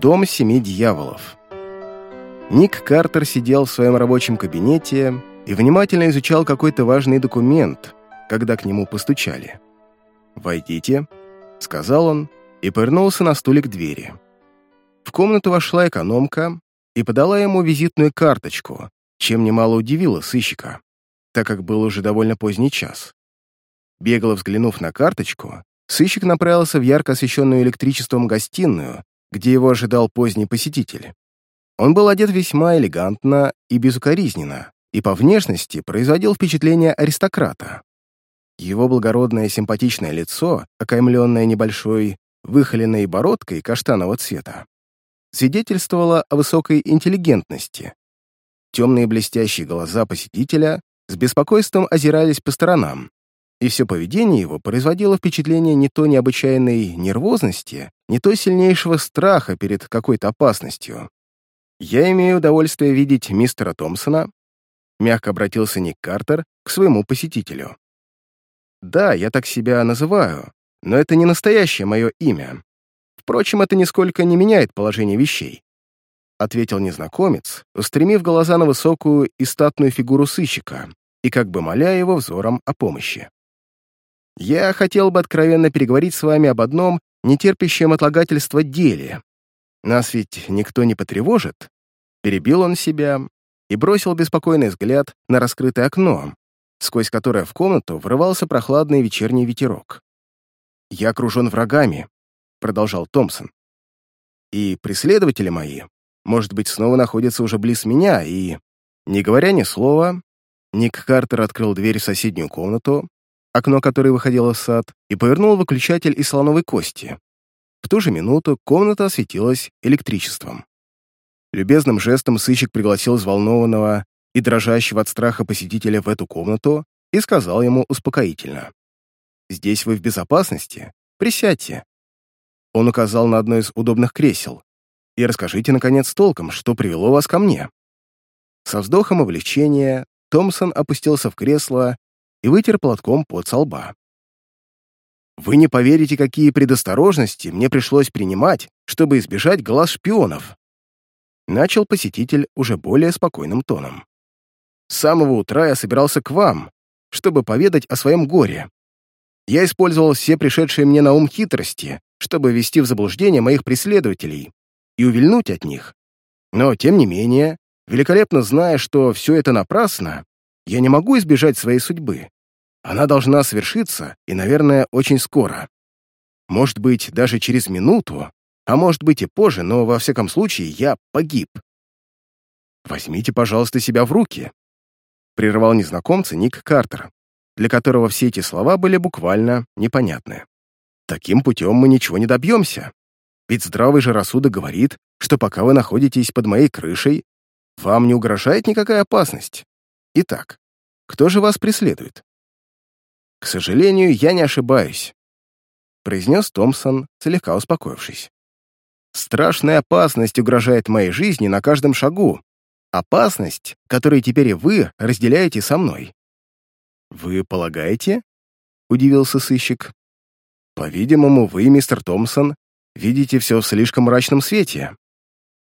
Дом семи дьяволов. Ник Картер сидел в своем рабочем кабинете и внимательно изучал какой-то важный документ, когда к нему постучали. «Войдите», — сказал он и повернулся на стуле к двери. В комнату вошла экономка и подала ему визитную карточку, чем немало удивило сыщика, так как был уже довольно поздний час. Бегло взглянув на карточку, сыщик направился в ярко освещенную электричеством гостиную, где его ожидал поздний посетитель. Он был одет весьма элегантно и безукоризненно, и по внешности производил впечатление аристократа. Его благородное симпатичное лицо, окаймленное небольшой выхоленной бородкой каштанового цвета, свидетельствовало о высокой интеллигентности. Темные блестящие глаза посетителя с беспокойством озирались по сторонам, и все поведение его производило впечатление не то необычайной нервозности, не то сильнейшего страха перед какой-то опасностью. «Я имею удовольствие видеть мистера Томпсона», мягко обратился Ник Картер к своему посетителю. «Да, я так себя называю, но это не настоящее мое имя. Впрочем, это нисколько не меняет положение вещей», ответил незнакомец, устремив глаза на высокую и статную фигуру сыщика и как бы моля его взором о помощи. «Я хотел бы откровенно переговорить с вами об одном нетерпящем отлагательства деле. Нас ведь никто не потревожит?» Перебил он себя и бросил беспокойный взгляд на раскрытое окно, сквозь которое в комнату врывался прохладный вечерний ветерок. «Я окружен врагами», — продолжал Томпсон. «И преследователи мои, может быть, снова находятся уже близ меня, и...» Не говоря ни слова, Ник Картер открыл дверь в соседнюю комнату, окно которой выходило в сад, и повернул выключатель из слоновой кости. В ту же минуту комната осветилась электричеством. Любезным жестом сыщик пригласил взволнованного и дрожащего от страха посетителя в эту комнату и сказал ему успокоительно. «Здесь вы в безопасности. Присядьте». Он указал на одно из удобных кресел. «И расскажите, наконец, толком, что привело вас ко мне». Со вздохом облегчения Томпсон опустился в кресло и вытер платком под лба. «Вы не поверите, какие предосторожности мне пришлось принимать, чтобы избежать глаз шпионов», начал посетитель уже более спокойным тоном. «С самого утра я собирался к вам, чтобы поведать о своем горе. Я использовал все пришедшие мне на ум хитрости, чтобы ввести в заблуждение моих преследователей и увильнуть от них. Но, тем не менее, великолепно зная, что все это напрасно, я не могу избежать своей судьбы. Она должна свершиться, и, наверное, очень скоро. Может быть, даже через минуту, а может быть и позже, но, во всяком случае, я погиб. Возьмите, пожалуйста, себя в руки. Прервал незнакомца Ник Картер, для которого все эти слова были буквально непонятны. Таким путем мы ничего не добьемся. Ведь здравый же рассудок говорит, что пока вы находитесь под моей крышей, вам не угрожает никакая опасность. Итак, кто же вас преследует? К сожалению, я не ошибаюсь, произнес Томпсон, слегка успокоившись. Страшная опасность угрожает моей жизни на каждом шагу. Опасность, которую теперь вы разделяете со мной. «Вы полагаете?» — удивился сыщик. «По-видимому, вы, мистер Томпсон, видите все в слишком мрачном свете».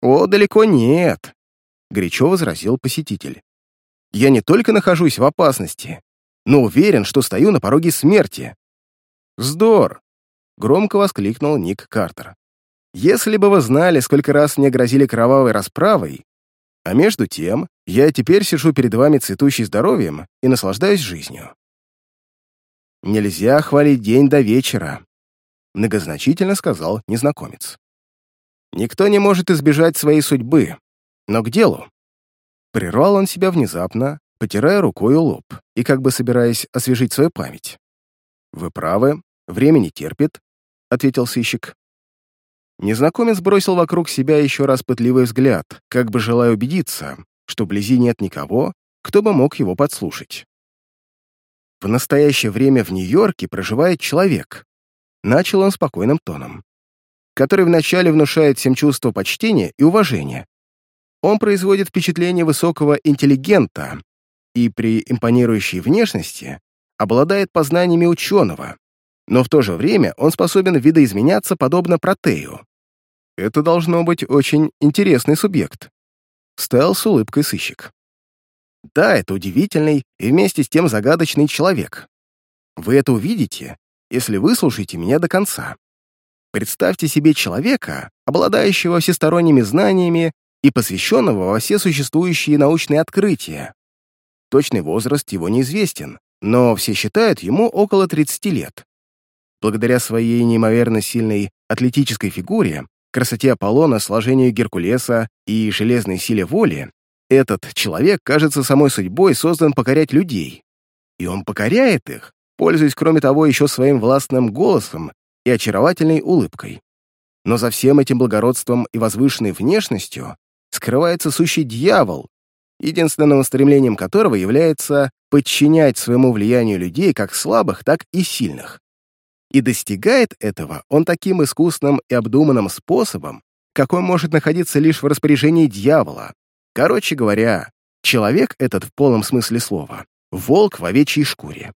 «О, далеко нет», — горячо возразил посетитель. «Я не только нахожусь в опасности, но уверен, что стою на пороге смерти». «Вздор!» — громко воскликнул Ник Картер. Если бы вы знали, сколько раз мне грозили кровавой расправой, а между тем я теперь сижу перед вами цветущий здоровьем и наслаждаюсь жизнью. Нельзя хвалить день до вечера, многозначительно сказал незнакомец. Никто не может избежать своей судьбы, но к делу. Прервал он себя внезапно, потирая рукой лоб и как бы собираясь освежить свою память. «Вы правы, время не терпит», — ответил сыщик. Незнакомец бросил вокруг себя еще раз пытливый взгляд, как бы желая убедиться, что вблизи нет никого, кто бы мог его подслушать. В настоящее время в Нью-Йорке проживает человек, начал он спокойным тоном, который вначале внушает всем чувство почтения и уважения. Он производит впечатление высокого интеллигента и при импонирующей внешности обладает познаниями ученого, но в то же время он способен видоизменяться подобно протею. Это должно быть очень интересный субъект. Стоял с улыбкой сыщик. Да, это удивительный и вместе с тем загадочный человек. Вы это увидите, если выслушаете меня до конца. Представьте себе человека, обладающего всесторонними знаниями и посвященного во все существующие научные открытия. Точный возраст его неизвестен, но все считают ему около 30 лет. Благодаря своей неимоверно сильной атлетической фигуре, красоте Аполлона, сложению Геркулеса и железной силе воли, этот человек, кажется, самой судьбой создан покорять людей. И он покоряет их, пользуясь, кроме того, еще своим властным голосом и очаровательной улыбкой. Но за всем этим благородством и возвышенной внешностью скрывается сущий дьявол, единственным стремлением которого является подчинять своему влиянию людей как слабых, так и сильных. И достигает этого он таким искусным и обдуманным способом, какой может находиться лишь в распоряжении дьявола. Короче говоря, человек этот в полном смысле слова — волк в овечьей шкуре.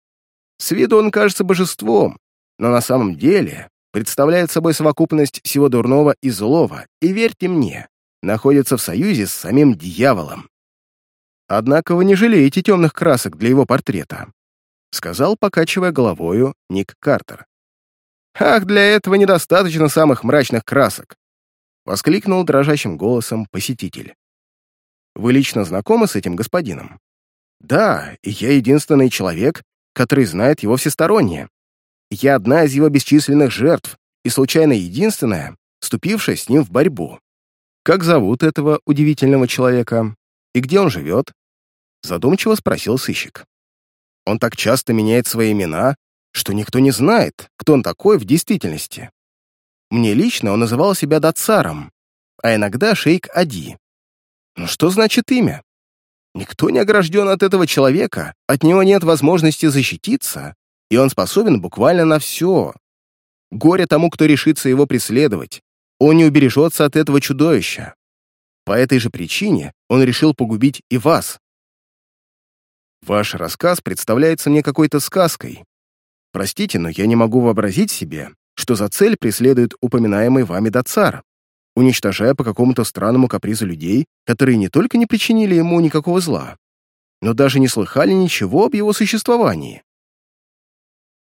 С виду он кажется божеством, но на самом деле представляет собой совокупность всего дурного и злого, и, верьте мне, находится в союзе с самим дьяволом. Однако вы не жалеете темных красок для его портрета, сказал, покачивая головою, Ник Картер. «Ах, для этого недостаточно самых мрачных красок!» — воскликнул дрожащим голосом посетитель. «Вы лично знакомы с этим господином?» «Да, и я единственный человек, который знает его всесторонне. Я одна из его бесчисленных жертв и случайно единственная, вступившая с ним в борьбу. Как зовут этого удивительного человека? И где он живет? Задумчиво спросил сыщик. Он так часто меняет свои имена, что никто не знает, кто он такой в действительности. Мне лично он называл себя Дацаром, а иногда шейк Ади. Но что значит имя? Никто не огражден от этого человека, от него нет возможности защититься, и он способен буквально на все. Горе тому, кто решится его преследовать. Он не убережется от этого чудовища. По этой же причине он решил погубить и вас. Ваш рассказ представляется мне какой-то сказкой. Простите, но я не могу вообразить себе, что за цель преследует упоминаемый вами Дацар, уничтожая по какому-то странному капризу людей, которые не только не причинили ему никакого зла, но даже не слыхали ничего об его существовании.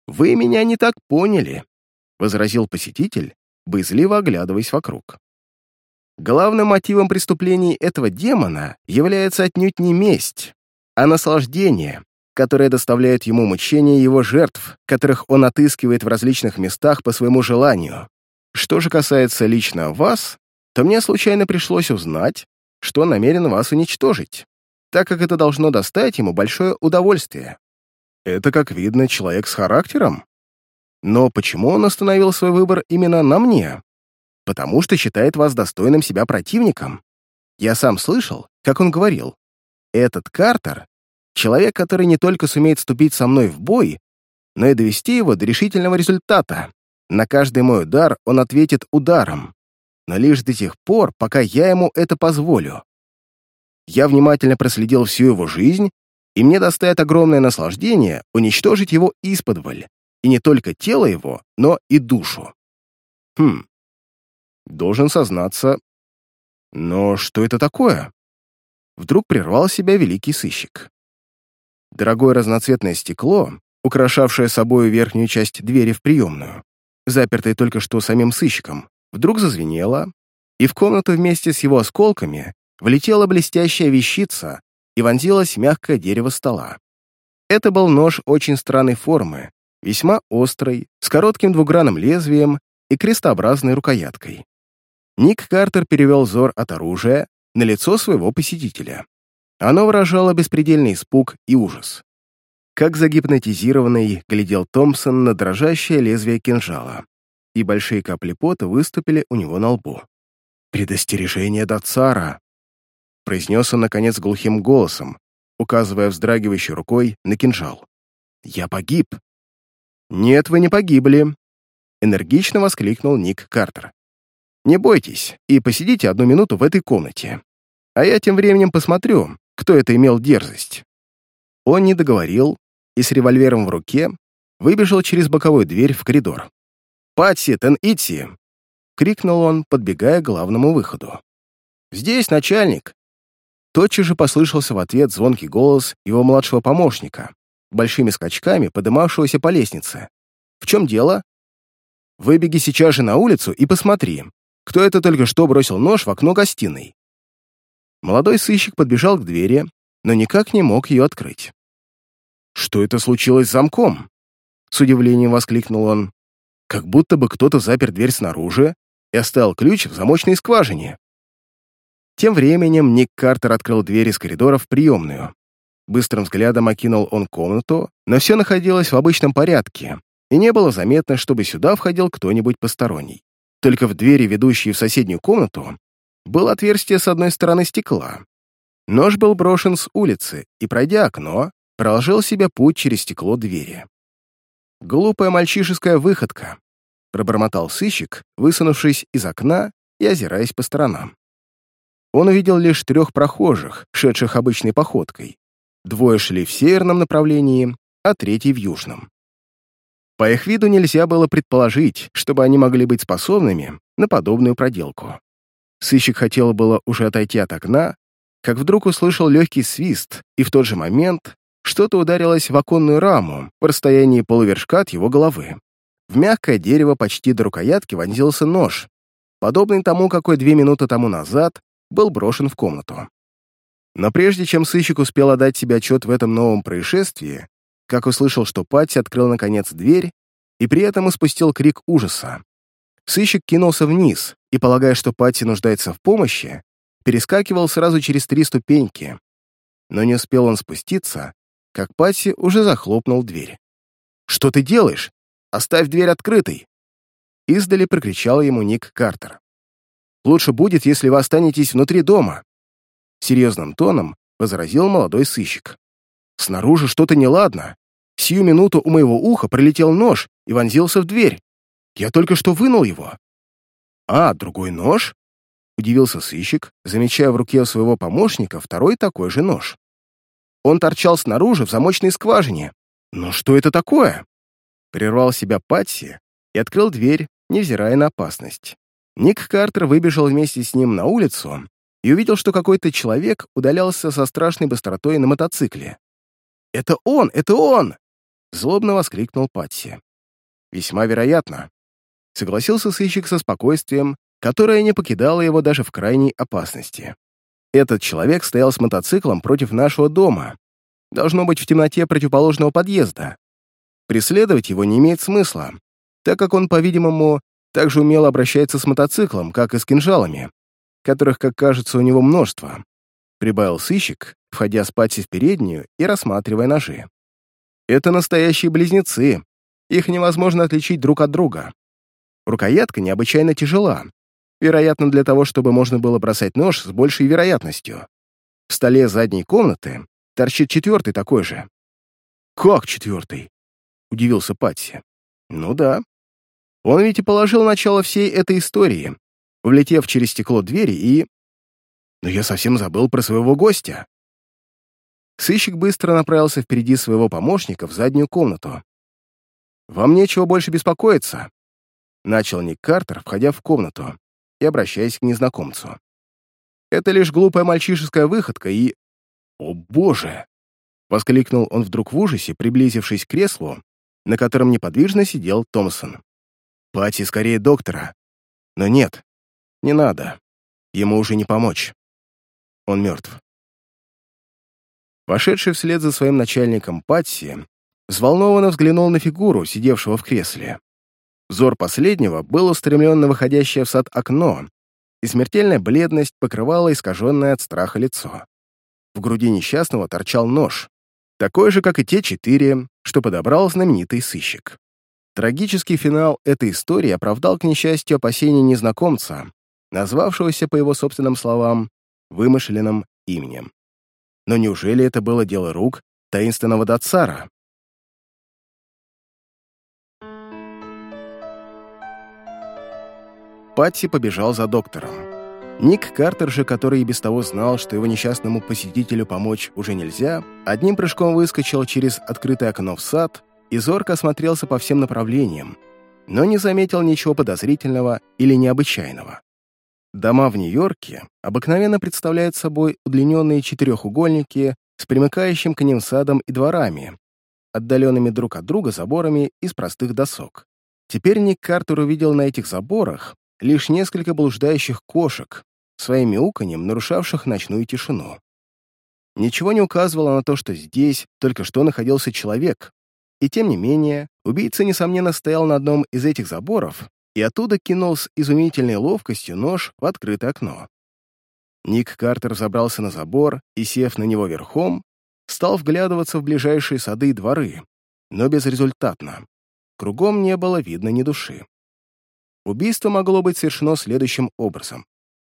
«Вы меня не так поняли», — возразил посетитель, боязливо оглядываясь вокруг. Главным мотивом преступлений этого демона является отнюдь не месть, а наслаждение, которое доставляет ему мучения его жертв, которых он отыскивает в различных местах по своему желанию. Что же касается лично вас, то мне случайно пришлось узнать, что намерен вас уничтожить, так как это должно доставить ему большое удовольствие. Это, как видно, человек с характером. Но почему он остановил свой выбор именно на мне? Потому что считает вас достойным себя противником. Я сам слышал, как он говорил. Этот Картер — человек, который не только сумеет вступить со мной в бой, но и довести его до решительного результата. На каждый мой удар он ответит ударом, но лишь до тех пор, пока я ему это позволю. Я внимательно проследил всю его жизнь и мне доставит огромное наслаждение уничтожить его исподволь, и не только тело его, но и душу. Хм, должен сознаться. Но что это такое? Вдруг прервал себя великий сыщик. Дорогое разноцветное стекло, украшавшее собой верхнюю часть двери в приемную, запертое только что самим сыщиком, вдруг зазвенело, и в комнату вместе с его осколками влетела блестящая вещица, и вонзилось мягкое дерево стола. Это был нож очень странной формы, весьма острый, с коротким двугранным лезвием и крестообразной рукояткой. Ник Картер перевел взор от оружия на лицо своего посетителя. Оно выражало беспредельный испуг и ужас. Как загипнотизированный глядел Томпсон на дрожащее лезвие кинжала, и большие капли пота выступили у него на лбу. «Предостережение до цара!» произнес он, наконец, глухим голосом, указывая вздрагивающей рукой на кинжал. «Я погиб!» «Нет, вы не погибли!» Энергично воскликнул Ник Картер. «Не бойтесь и посидите одну минуту в этой комнате. А я тем временем посмотрю, кто это имел дерзость». Он не договорил и с револьвером в руке выбежал через боковую дверь в коридор. «Патси, Тен Итси!» — крикнул он, подбегая к главному выходу. «Здесь начальник!» Тотчас же послышался в ответ звонкий голос его младшего помощника, большими скачками подымавшегося по лестнице. «В чем дело?» «Выбеги сейчас же на улицу и посмотри, кто это только что бросил нож в окно гостиной». Молодой сыщик подбежал к двери, но никак не мог ее открыть. «Что это случилось с замком?» С удивлением воскликнул он. «Как будто бы кто-то запер дверь снаружи и оставил ключ в замочной скважине». Тем временем Ник Картер открыл дверь из коридора в приемную. Быстрым взглядом окинул он комнату, но все находилось в обычном порядке, и не было заметно, чтобы сюда входил кто-нибудь посторонний. Только в двери, ведущей в соседнюю комнату, было отверстие с одной стороны стекла. Нож был брошен с улицы, и, пройдя окно, проложил себе путь через стекло двери. «Глупая мальчишеская выходка», — пробормотал сыщик, высунувшись из окна и озираясь по сторонам. Он увидел лишь трех прохожих, шедших обычной походкой. Двое шли в северном направлении, а третий — в южном. По их виду нельзя было предположить, чтобы они могли быть способными на подобную проделку. Сыщик хотел было уже отойти от окна, как вдруг услышал легкий свист, и в тот же момент что-то ударилось в оконную раму в расстоянии полувершка от его головы. В мягкое дерево почти до рукоятки вонзился нож, подобный тому, какой две минуты тому назад был брошен в комнату. Но прежде чем сыщик успел отдать себе отчет в этом новом происшествии, как услышал, что Патти открыл наконец дверь и при этом испустил крик ужаса. Сыщик кинулся вниз и, полагая, что Патти нуждается в помощи, перескакивал сразу через три ступеньки. Но не успел он спуститься, как Патти уже захлопнул дверь. «Что ты делаешь? Оставь дверь открытой!» Издали прокричал ему Ник Картер. «Лучше будет, если вы останетесь внутри дома», серьезным тоном возразил молодой сыщик. «Снаружи что-то неладно. Сию минуту у моего уха прилетел нож и вонзился в дверь. Я только что вынул его». «А, другой нож?» — удивился сыщик, замечая в руке своего помощника второй такой же нож. Он торчал снаружи в замочной скважине. «Но что это такое?» Прервал себя Патси и открыл дверь, невзирая на опасность. Ник Картер выбежал вместе с ним на улицу и увидел, что какой-то человек удалялся со страшной быстротой на мотоцикле. «Это он! Это он!» — злобно воскликнул Патси. «Весьма вероятно», — согласился сыщик со спокойствием, которое не покидало его даже в крайней опасности. Этот человек стоял с мотоциклом против нашего дома. Должно быть в темноте противоположного подъезда. Преследовать его не имеет смысла, так как он, по-видимому, так же умело обращается с мотоциклом, как и с кинжалами, которых, как кажется, у него множество. Прибавил сыщик, входя с Пати в переднюю и рассматривая ножи. Это настоящие близнецы. Их невозможно отличить друг от друга. Рукоятка необычайно тяжела, вероятно, для того, чтобы можно было бросать нож с большей вероятностью. В столе задней комнаты торчит четвертый такой же. «Как четвертый?» — удивился Патси. «Ну да. Он ведь и положил начало всей этой истории, влетев через стекло двери и... Но я совсем забыл про своего гостя». Сыщик быстро направился впереди своего помощника в заднюю комнату. «Вам нечего больше беспокоиться», — начал Ник Картер, входя в комнату и обращаясь к незнакомцу. «Это лишь глупая мальчишеская выходка и...» «О, боже!» — воскликнул он вдруг в ужасе, приблизившись к креслу, на котором неподвижно сидел Томпсон. «Пати скорее доктора. Но нет, не надо. Ему уже не помочь. Он мертв». Вошедший вслед за своим начальником Патси взволнованно взглянул на фигуру, сидевшего в кресле. Взор последнего был устремлен на выходящее в сад окно, и смертельная бледность покрывала искаженное от страха лицо. В груди несчастного торчал нож, такой же, как и те четыре, что подобрал знаменитый сыщик. Трагический финал этой истории оправдал, к несчастью, опасения незнакомца, назвавшегося, по его собственным словам, вымышленным именем. Но неужели это было дело рук таинственного Датсара? Патти побежал за доктором. Ник Картер же, который и без того знал, что его несчастному посетителю помочь уже нельзя, одним прыжком выскочил через открытое окно в сад и зорко осмотрелся по всем направлениям. но не заметил ничего подозрительного или необычайного. Дома в Нью-Йорке обыкновенно представляют собой удлиненные четырехугольники с примыкающим к ним садом и дворами, отдаленными друг от друга заборами из простых досок. Теперь Ник Картер увидел на этих заборах лишь несколько блуждающих кошек, своим мяуканьем нарушавших ночную тишину. Ничего не указывало на то, что здесь только что находился человек, и тем не менее убийца, несомненно, стоял на одном из этих заборов и оттуда кинул с изумительной ловкостью нож в открытое окно. Ник Картер забрался на забор и, сев на него верхом, стал вглядываться в ближайшие сады и дворы, но безрезультатно. Кругом не было видно ни души. Убийство могло быть совершено следующим образом.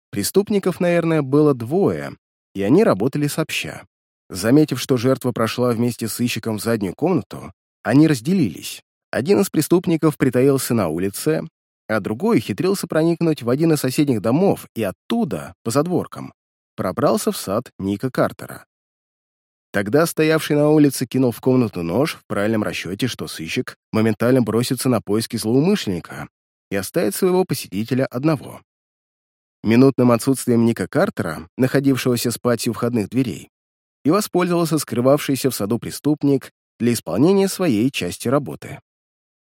Преступников, наверное, было двое, и они работали сообща. Заметив, что жертва прошла вместе с сыщиком в заднюю комнату, они разделились. Один из преступников притаился на улице, а другой хитрился проникнуть в один из соседних домов и оттуда, по задворкам, пробрался в сад Ника Картера. Тогда стоявший на улице кинул в комнату нож в правильном расчете, что сыщик моментально бросится на поиски злоумышленника и оставит своего посетителя одного. Минутным отсутствием Ника Картера, находившегося спать у входных дверей, и воспользовался скрывавшийся в саду преступник для исполнения своей части работы.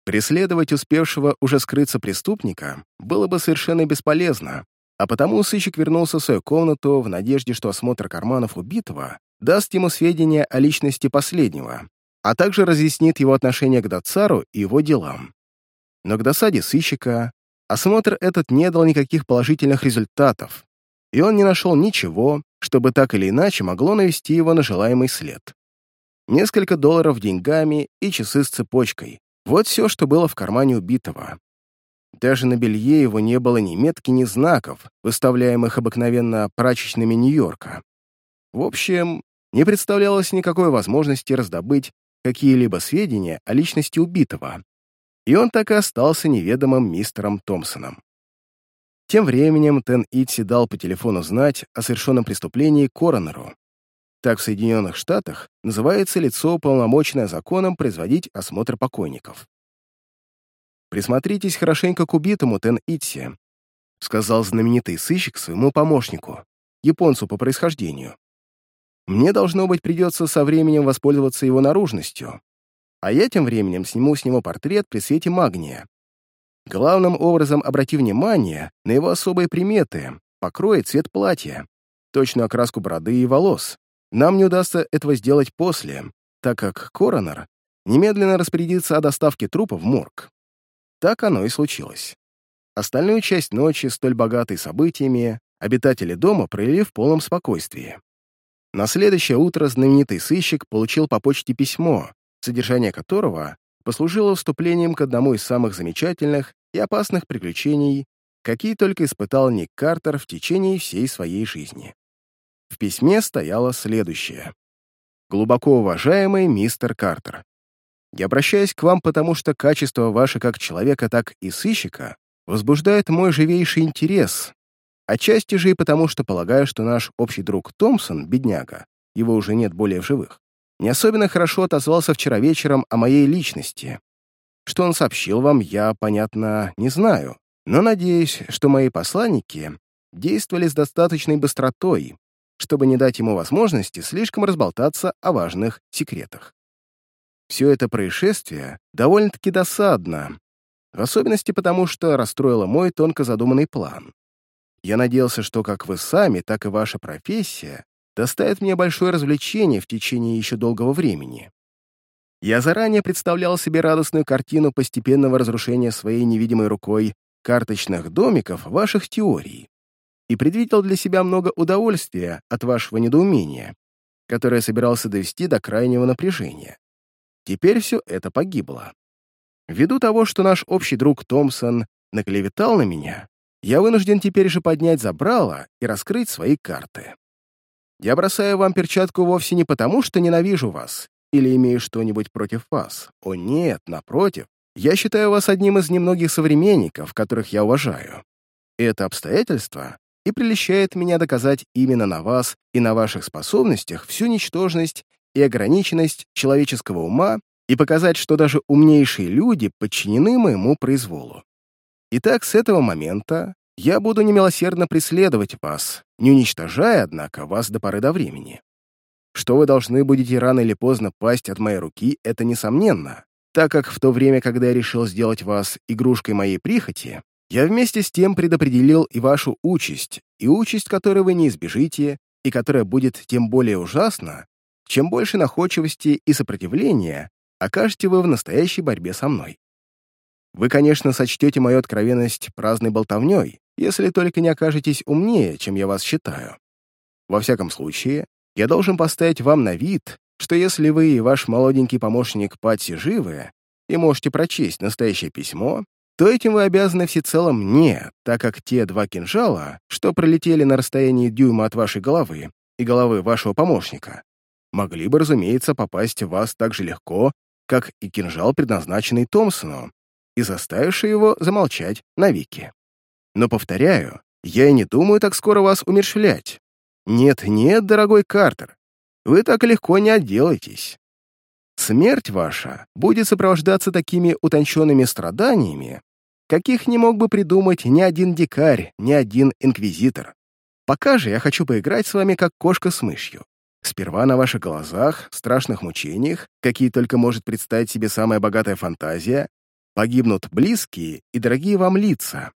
Преследовать успевшего уже скрыться преступника было бы совершенно бесполезно, а потому сыщик вернулся в свою комнату в надежде, что осмотр карманов убитого даст ему сведения о личности последнего, а также разъяснит его отношение к Дацару и его делам. Но к досаде сыщика осмотр этот не дал никаких положительных результатов, и он не нашел ничего, чтобы так или иначе могло навести его на желаемый след. Несколько долларов деньгами и часы с цепочкой. Вот все, что было в кармане убитого. Даже на белье его не было ни метки, ни знаков, выставляемых обыкновенно прачечными Нью-Йорка. В общем, не представлялось никакой возможности раздобыть какие-либо сведения о личности убитого, и он так и остался неведомым мистером Томпсоном. Тем временем Тен Итси дал по телефону знать о совершенном преступлении коронеру. Так в Соединенных Штатах называется лицо, уполномоченное законом производить осмотр покойников. «Присмотритесь хорошенько к убитому, Тен Итси», сказал знаменитый сыщик своему помощнику, японцу по происхождению. Мне, должно быть, придется со временем воспользоваться его наружностью, а я тем временем сниму с него портрет при свете магния. Главным образом обрати внимание на его особые приметы, покрой цвет платья, точную окраску бороды и волос. Нам не удастся этого сделать после, так как коронер немедленно распорядится о доставке трупа в морг. Так оно и случилось. Остальную часть ночи, столь богатой событиями, обитатели дома провели в полном спокойствии. На следующее утро знаменитый сыщик получил по почте письмо, содержание которого послужило вступлением к одному из самых замечательных и опасных приключений, какие только испытал Ник Картер в течение всей своей жизни. В письме стояло следующее. «Глубоко уважаемый мистер Картер, я обращаюсь к вам, потому что качество ваше как человека, так и сыщика возбуждает мой живейший интерес, Отчасти же и потому, что полагаю, что наш общий друг Томпсон, бедняга, его уже нет более в живых, не особенно хорошо отозвался вчера вечером о моей личности. Что он сообщил вам, я, понятно, не знаю, но надеюсь, что мои посланники действовали с достаточной быстротой, чтобы не дать ему возможности слишком разболтаться о важных секретах. Все это происшествие довольно-таки досадно, в особенности потому, что расстроило мой тонко задуманный план. Я надеялся, что как вы сами, так и ваша профессия доставит мне большое развлечение в течение еще долгого времени. Я заранее представлял себе радостную картину постепенного разрушения своей невидимой рукой карточных домиков ваших теорий и предвидел для себя много удовольствия от вашего недоумения, которое собирался довести до крайнего напряжения. Теперь все это погибло. Ввиду того, что наш общий друг Томпсон наклеветал на меня, я вынужден теперь же поднять забрало и раскрыть свои карты. Я бросаю вам перчатку вовсе не потому, что ненавижу вас или имею что-нибудь против вас. О нет, напротив, я считаю вас одним из немногих современников, которых я уважаю. И это обстоятельство и прельщает меня доказать именно на вас и на ваших способностях всю ничтожность и ограниченность человеческого ума и показать, что даже умнейшие люди подчинены моему произволу. Итак, с этого момента я буду немилосердно преследовать вас, не уничтожая, однако, вас до поры до времени. Что вы должны будете рано или поздно пасть от моей руки, это несомненно, так как в то время, когда я решил сделать вас игрушкой моей прихоти, я вместе с тем предопределил и вашу участь, и участь, которой вы не избежите, и которая будет тем более ужасна, чем больше находчивости и сопротивления окажете вы в настоящей борьбе со мной. Вы, конечно, сочтете мою откровенность праздной болтовней, если только не окажетесь умнее, чем я вас считаю. Во всяком случае, я должен поставить вам на вид, что если вы и ваш молоденький помощник Патси живы и можете прочесть настоящее письмо, то этим вы обязаны всецело мне, так как те два кинжала, что пролетели на расстоянии дюйма от вашей головы и головы вашего помощника, могли бы, разумеется, попасть в вас так же легко, как и кинжал, предназначенный Томпсону, и заставивший его замолчать навеки. Но, повторяю, я и не думаю так скоро вас умершвлять. Нет-нет, дорогой Картер, вы так легко не отделаетесь. Смерть ваша будет сопровождаться такими утонченными страданиями, каких не мог бы придумать ни один дикарь, ни один инквизитор. Пока же я хочу поиграть с вами, как кошка с мышью. Сперва на ваших глазах, страшных мучениях, какие только может представить себе самая богатая фантазия, погибнут близкие и дорогие вам лица.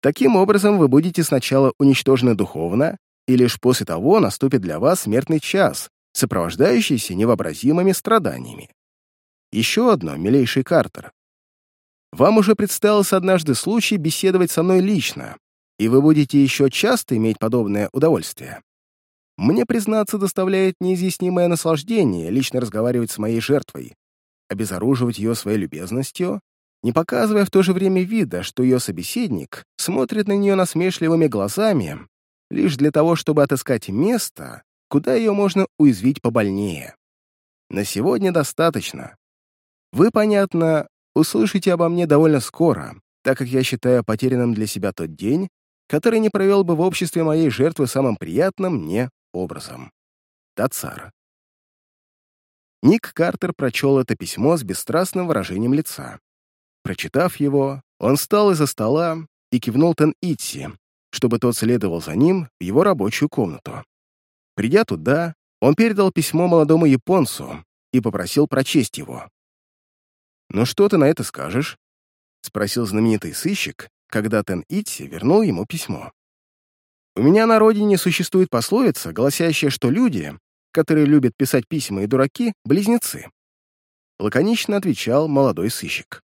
Таким образом, вы будете сначала уничтожены духовно, и лишь после того наступит для вас смертный час, сопровождающийся невообразимыми страданиями. Еще одно, милейший Картер. Вам уже представился однажды случай беседовать со мной лично, и вы будете еще часто иметь подобное удовольствие. Мне, признаться, доставляет неизъяснимое наслаждение лично разговаривать с моей жертвой, обезоруживать ее своей любезностью, не показывая в то же время вида, что ее собеседник смотрит на нее насмешливыми глазами, лишь для того, чтобы отыскать место, куда ее можно уязвить побольнее. На сегодня достаточно. Вы, понятно, услышите обо мне довольно скоро, так как я считаю потерянным для себя тот день, который не провел бы в обществе моей жертвы самым приятным мне образом. Тацар. Ник Картер прочел это письмо с бесстрастным выражением лица. Прочитав его, он встал из-за стола и кивнул Тен Итси, чтобы тот следовал за ним в его рабочую комнату. Придя туда, он передал письмо молодому японцу и попросил прочесть его. «Ну что ты на это скажешь?» — спросил знаменитый сыщик, когда Тен Итси вернул ему письмо. У меня на родине существует пословица, гласящая, что люди, которые любят писать письма и дураки, — близнецы. Лаконично отвечал молодой сыщик.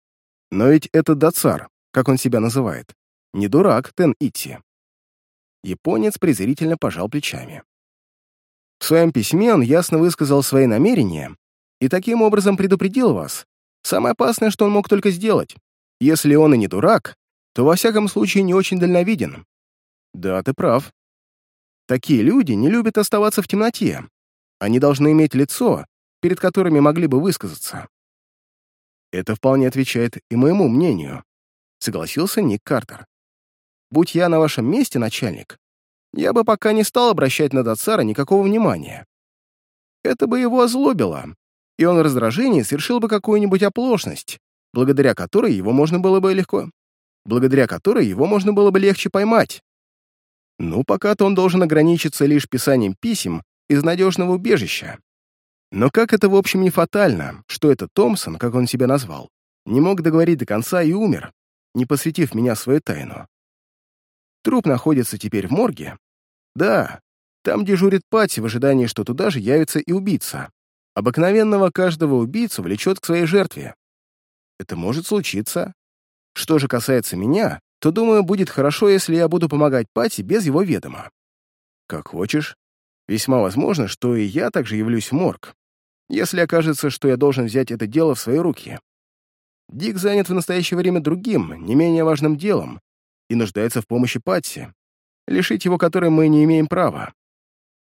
Но ведь это дацар, как он себя называет. Не дурак, Тен Ити. Японец презрительно пожал плечами. В своем письме он ясно высказал свои намерения и таким образом предупредил вас. Самое опасное, что он мог только сделать. Если он и не дурак, то во всяком случае не очень дальновиден. Да, ты прав. Такие люди не любят оставаться в темноте. Они должны иметь лицо, перед которыми могли бы высказаться. Это вполне отвечает и моему мнению, согласился Ник Картер. Будь я на вашем месте, начальник, я бы пока не стал обращать на Дацара никакого внимания. Это бы его озлобило, и он в раздражении совершил бы какую-нибудь оплошность, благодаря которой его можно было бы легко, благодаря которой его можно было бы легче поймать. Ну, пока-то он должен ограничиться лишь писанием писем из надежного убежища. Но как это, в общем, не фатально, что этот Томпсон, как он себя назвал, не мог договорить до конца и умер, не посвятив меня свою тайну. Труп находится теперь в морге. Да, там дежурит Пати в ожидании, что туда же явится и убийца. Обыкновенного каждого убийцу влечет к своей жертве. Это может случиться. Что же касается меня, то, думаю, будет хорошо, если я буду помогать Пати без его ведома. Как хочешь. Весьма возможно, что и я также явлюсь морг, если окажется, что я должен взять это дело в свои руки. Дик занят в настоящее время другим, не менее важным делом, и нуждается в помощи Патси, лишить его которой мы не имеем права.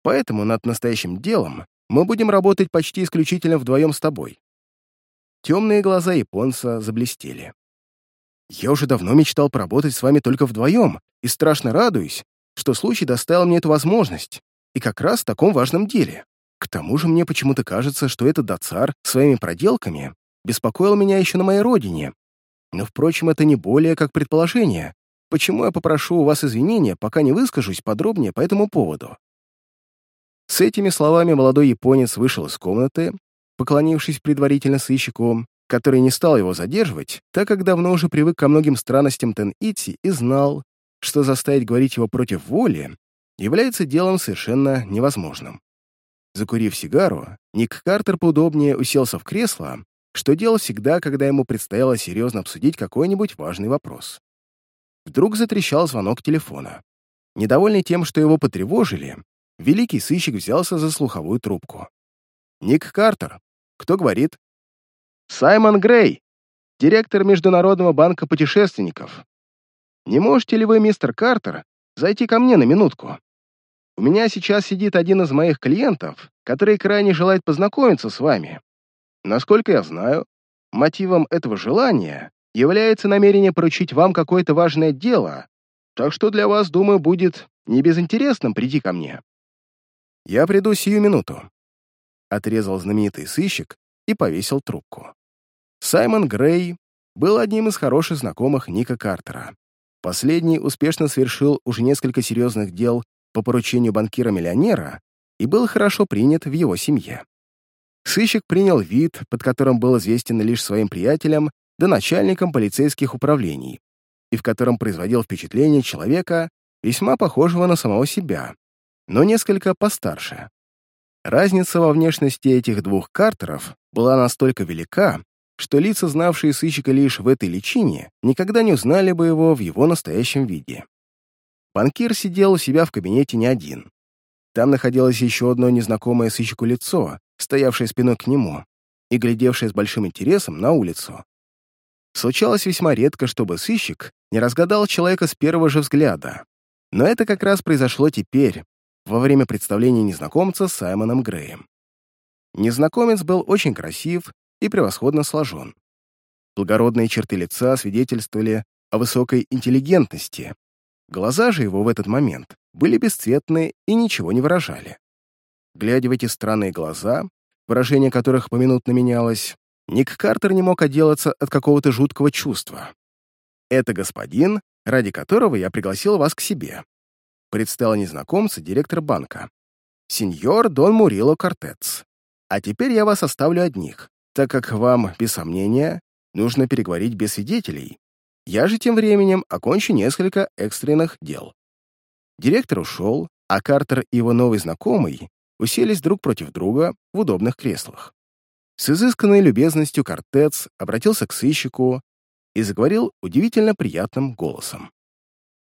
Поэтому над настоящим делом мы будем работать почти исключительно вдвоем с тобой. Темные глаза японца заблестели. Я уже давно мечтал поработать с вами только вдвоем и страшно радуюсь, что случай доставил мне эту возможность, и как раз в таком важном деле. К тому же мне почему-то кажется, что этот дацар своими проделками беспокоил меня еще на моей родине. Но, впрочем, это не более как предположение, почему я попрошу у вас извинения, пока не выскажусь подробнее по этому поводу. С этими словами молодой японец вышел из комнаты, поклонившись предварительно сыщику, который не стал его задерживать, так как давно уже привык ко многим странностям Тен-Ити и знал, что заставить говорить его против воли является делом совершенно невозможным. Закурив сигару, Ник Картер поудобнее уселся в кресло, что делал всегда, когда ему предстояло серьезно обсудить какой-нибудь важный вопрос. Вдруг затрещал звонок телефона. Недовольный тем, что его потревожили, великий сыщик взялся за слуховую трубку. «Ник Картер. Кто говорит?» «Саймон Грей, директор Международного банка путешественников. Не можете ли вы, мистер Картер, зайти ко мне на минутку? У меня сейчас сидит один из моих клиентов, который крайне желает познакомиться с вами. Насколько я знаю, мотивом этого желания является намерение поручить вам какое-то важное дело, так что для вас, думаю, будет небезынтересным прийти ко мне. Я приду сию минуту. Отрезал знаменитый сыщик и повесил трубку. Саймон Грей был одним из хороших знакомых Ника Картера. Последний успешно совершил уже несколько серьезных дел по поручению банкира-миллионера и был хорошо принят в его семье. Сыщик принял вид, под которым был известен лишь своим приятелям да начальникам полицейских управлений, и в котором производил впечатление человека, весьма похожего на самого себя, но несколько постарше. Разница во внешности этих двух Картеров была настолько велика, что лица, знавшие сыщика лишь в этой личине, никогда не узнали бы его в его настоящем виде. Банкир сидел у себя в кабинете не один. Там находилось еще одно незнакомое сыщику лицо, стоявшее спиной к нему и глядевшее с большим интересом на улицу. Случалось весьма редко, чтобы сыщик не разгадал человека с первого же взгляда. Но это как раз произошло теперь, во время представления незнакомца с Саймоном Греем. Незнакомец был очень красив и превосходно сложен. Благородные черты лица свидетельствовали о высокой интеллигентности. Глаза же его в этот момент были бесцветны и ничего не выражали. Глядя в эти странные глаза, выражение которых поминутно менялось, Ник Картер не мог отделаться от какого-то жуткого чувства. «Это господин, ради которого я пригласил вас к себе», предстала незнакомца директор банка. «Сеньор Дон Мурило Кортец. А теперь я вас оставлю одних, так как вам, без сомнения, нужно переговорить без свидетелей. Я же тем временем окончу несколько экстренных дел». Директор ушел, а Картер и его новый знакомый уселись друг против друга в удобных креслах. С изысканной любезностью Кортец обратился к сыщику и заговорил удивительно приятным голосом.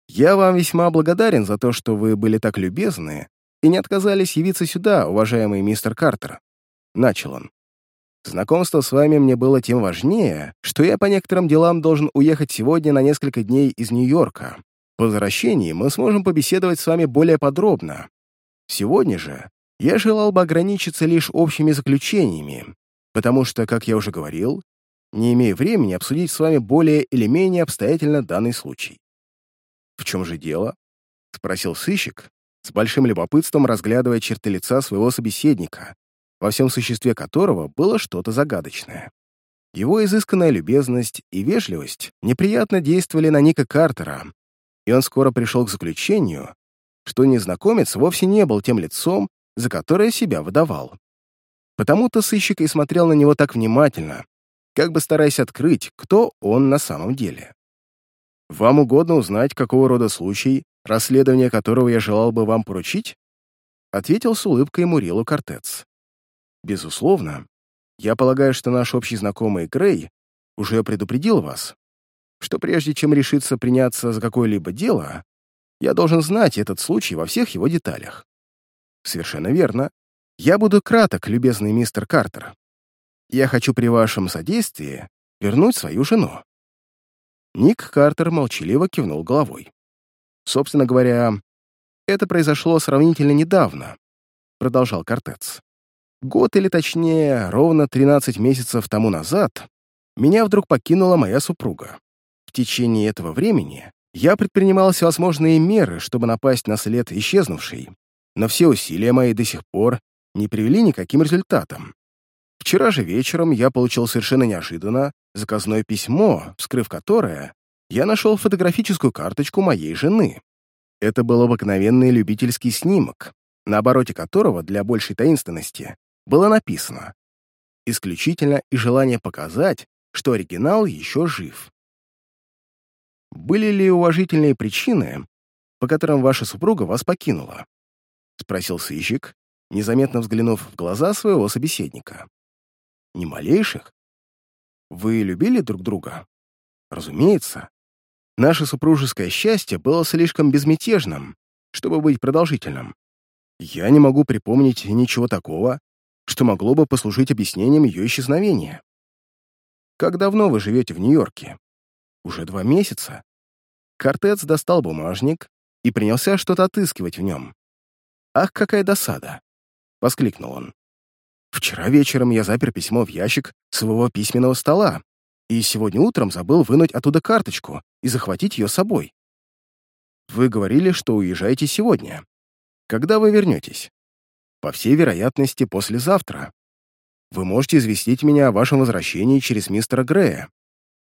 «Я вам весьма благодарен за то, что вы были так любезны и не отказались явиться сюда, уважаемый мистер Картер», — начал он. «Знакомство с вами мне было тем важнее, что я по некоторым делам должен уехать сегодня на несколько дней из Нью-Йорка. По возвращении мы сможем побеседовать с вами более подробно. Сегодня же я желал бы ограничиться лишь общими заключениями, потому что, как я уже говорил, не имею времени обсудить с вами более или менее обстоятельно данный случай. «В чем же дело?» — спросил сыщик, с большим любопытством разглядывая черты лица своего собеседника, во всем существе которого было что-то загадочное. Его изысканная любезность и вежливость неприятно действовали на Ника Картера, и он скоро пришел к заключению, что незнакомец вовсе не был тем лицом, за которое себя выдавал. Потому-то сыщик и смотрел на него так внимательно, как бы стараясь открыть, кто он на самом деле. Вам угодно узнать, какого рода случай, расследование которого я желал бы вам поручить? Ответил с улыбкой Мурилу Кортец. Безусловно. Я полагаю, что наш общий знакомый Грей уже предупредил вас, что прежде чем решиться приняться за какое-либо дело, я должен знать этот случай во всех его деталях. Совершенно верно. Я буду краток, любезный мистер Картер. Я хочу при вашем содействии вернуть свою жену. Ник Картер молчаливо кивнул головой. «Собственно говоря, это произошло сравнительно недавно», — продолжал Кортец. «Год или точнее, ровно 13 месяцев тому назад меня вдруг покинула моя супруга. В течение этого времени я предпринимал всевозможные меры, чтобы напасть на след исчезнувшей, но все усилия мои до сих пор не привели никаким результатам. Вчера же вечером я получил совершенно неожиданно заказное письмо, вскрыв которое, я нашел фотографическую карточку моей жены. Это был обыкновенный любительский снимок, на обороте которого для большей таинственности было написано исключительно и желание показать, что оригинал еще жив. «Были ли уважительные причины, по которым ваша супруга вас покинула?» — спросил сыщик, незаметно взглянув в глаза своего собеседника. «Ни малейших? Вы любили друг друга?» «Разумеется. Наше супружеское счастье было слишком безмятежным, чтобы быть продолжительным. Я не могу припомнить ничего такого, что могло бы послужить объяснением ее исчезновения. Как давно вы живете в Нью-Йорке? Уже два месяца. Кортец достал бумажник и принялся что-то отыскивать в нем. «Ах, какая досада!» — воскликнул он. «Вчера вечером я запер письмо в ящик своего письменного стола и сегодня утром забыл вынуть оттуда карточку и захватить ее с собой. Вы говорили, что уезжаете сегодня. Когда вы вернетесь? По всей вероятности, послезавтра. Вы можете известить меня о вашем возвращении через мистера Грея.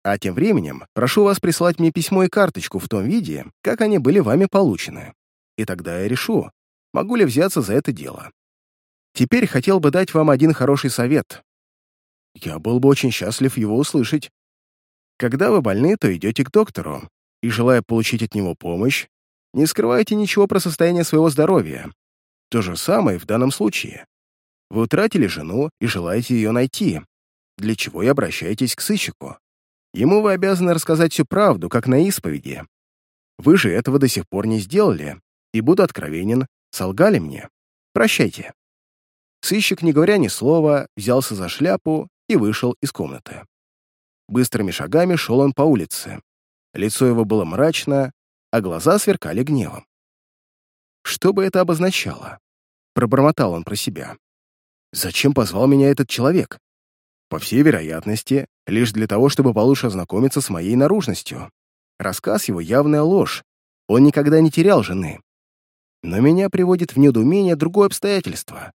А тем временем прошу вас прислать мне письмо и карточку в том виде, как они были вами получены. И тогда я решу, могу ли взяться за это дело. Теперь хотел бы дать вам один хороший совет. Я был бы очень счастлив его услышать. Когда вы больны, то идете к доктору, и, желая получить от него помощь, не скрывайте ничего про состояние своего здоровья. То же самое в данном случае. Вы утратили жену и желаете ее найти, для чего и обращаетесь к сыщику. Ему вы обязаны рассказать всю правду, как на исповеди. Вы же этого до сих пор не сделали, и, буду откровенен, солгали мне. Прощайте». Сыщик, не говоря ни слова, взялся за шляпу и вышел из комнаты. Быстрыми шагами шел он по улице. Лицо его было мрачно, а глаза сверкали гневом. Что бы это обозначало? Пробормотал он про себя. Зачем позвал меня этот человек? По всей вероятности, лишь для того, чтобы получше ознакомиться с моей наружностью. Рассказ его явная ложь. Он никогда не терял жены. Но меня приводит в недоумение другое обстоятельство.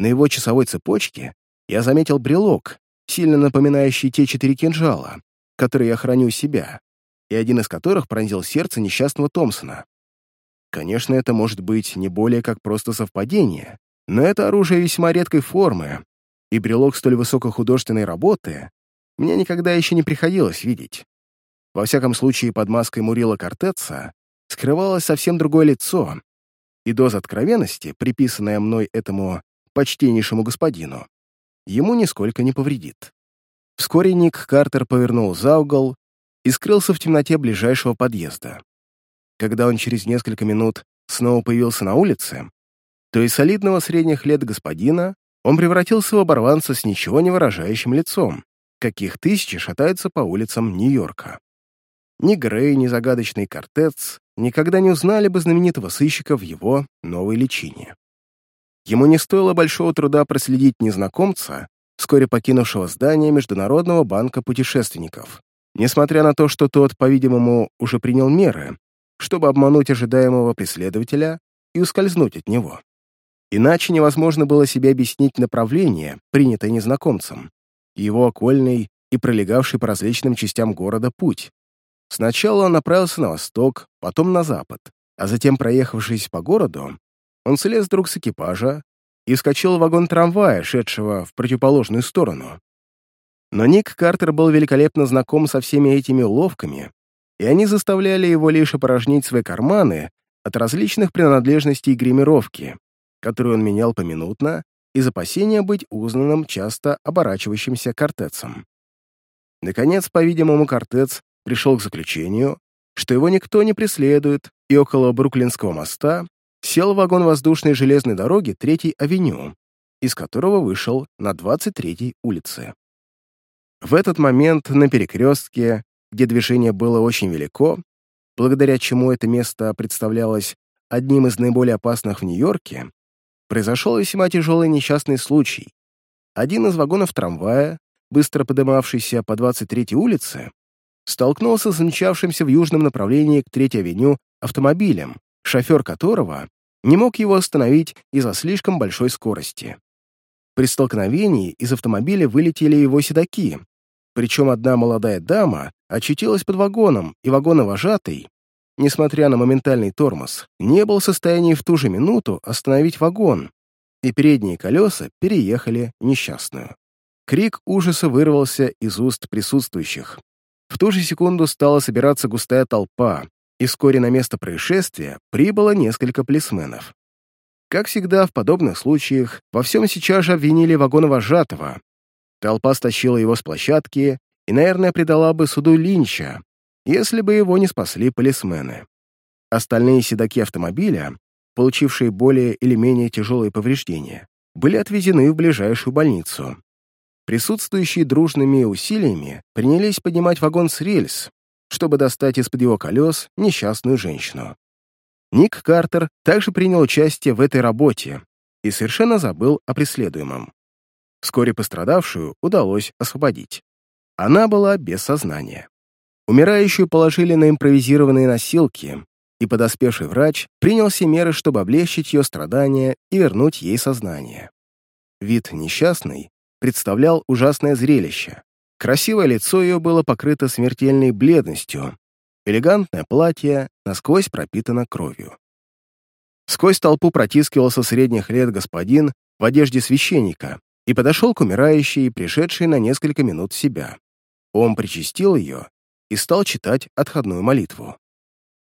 На его часовой цепочке я заметил брелок, сильно напоминающий те четыре кинжала, которые я храню у себя, и один из которых пронзил сердце несчастного Томпсона. Конечно, это может быть не более как просто совпадение, но это оружие весьма редкой формы, и брелок столь высокохудожественной работы мне никогда еще не приходилось видеть. Во всяком случае, под маской Мурила Кортеца скрывалось совсем другое лицо, и доза откровенности, приписанная мной этому почтеннейшему господину, ему нисколько не повредит. Вскоре Ник Картер повернул за угол и скрылся в темноте ближайшего подъезда. Когда он через несколько минут снова появился на улице, то из солидного средних лет господина он превратился в оборванца с ничего не выражающим лицом, каких тысячи шатаются по улицам Нью-Йорка. Ни Грей, ни загадочный Кортец никогда не узнали бы знаменитого сыщика в его новой личине. Ему не стоило большого труда проследить незнакомца, вскоре покинувшего здание Международного банка путешественников, несмотря на то, что тот, по-видимому, уже принял меры, чтобы обмануть ожидаемого преследователя и ускользнуть от него. Иначе невозможно было себе объяснить направление, принятое незнакомцем, его окольный и пролегавший по различным частям города путь. Сначала он направился на восток, потом на запад, а затем, проехавшись по городу, он слез вдруг с экипажа и вскочил в вагон трамвая, шедшего в противоположную сторону. Но Ник Картер был великолепно знаком со всеми этими уловками, и они заставляли его лишь опорожнить свои карманы от различных принадлежностей гримировки, которую он менял поминутно из опасения быть узнанным часто оборачивающимся кортецем. Наконец, по-видимому, кортец пришел к заключению, что его никто не преследует, и около Бруклинского моста сел в вагон воздушной железной дороги Третьей авеню, из которого вышел на 23-й улице. В этот момент на перекрестке, где движение было очень велико, благодаря чему это место представлялось одним из наиболее опасных в Нью-Йорке, произошел весьма тяжелый несчастный случай. Один из вагонов трамвая, быстро подымавшийся по 23-й улице, столкнулся с мчавшимся в южном направлении к Третьей авеню автомобилем, шофер которого не мог его остановить из-за слишком большой скорости. При столкновении из автомобиля вылетели его седаки, причем одна молодая дама очутилась под вагоном, и вагоновожатый, несмотря на моментальный тормоз, не был в состоянии в ту же минуту остановить вагон, и передние колеса переехали несчастную. Крик ужаса вырвался из уст присутствующих. В ту же секунду стала собираться густая толпа, и вскоре на место происшествия прибыло несколько полисменов. Как всегда в подобных случаях, во всем сейчас же обвинили вагоновожатого. Толпа стащила его с площадки и, наверное, предала бы суду Линча, если бы его не спасли полисмены. Остальные седаки автомобиля, получившие более или менее тяжелые повреждения, были отвезены в ближайшую больницу. Присутствующие дружными усилиями принялись поднимать вагон с рельс, чтобы достать из-под его колес несчастную женщину. Ник Картер также принял участие в этой работе и совершенно забыл о преследуемом. Вскоре пострадавшую удалось освободить. Она была без сознания. Умирающую положили на импровизированные носилки, и подоспевший врач принял все меры, чтобы облегчить ее страдания и вернуть ей сознание. Вид несчастный представлял ужасное зрелище. Красивое лицо ее было покрыто смертельной бледностью, элегантное платье насквозь пропитано кровью. Сквозь толпу протискивался средних лет господин в одежде священника и подошел к умирающей, пришедшей на несколько минут в себя. Он причастил ее и стал читать отходную молитву.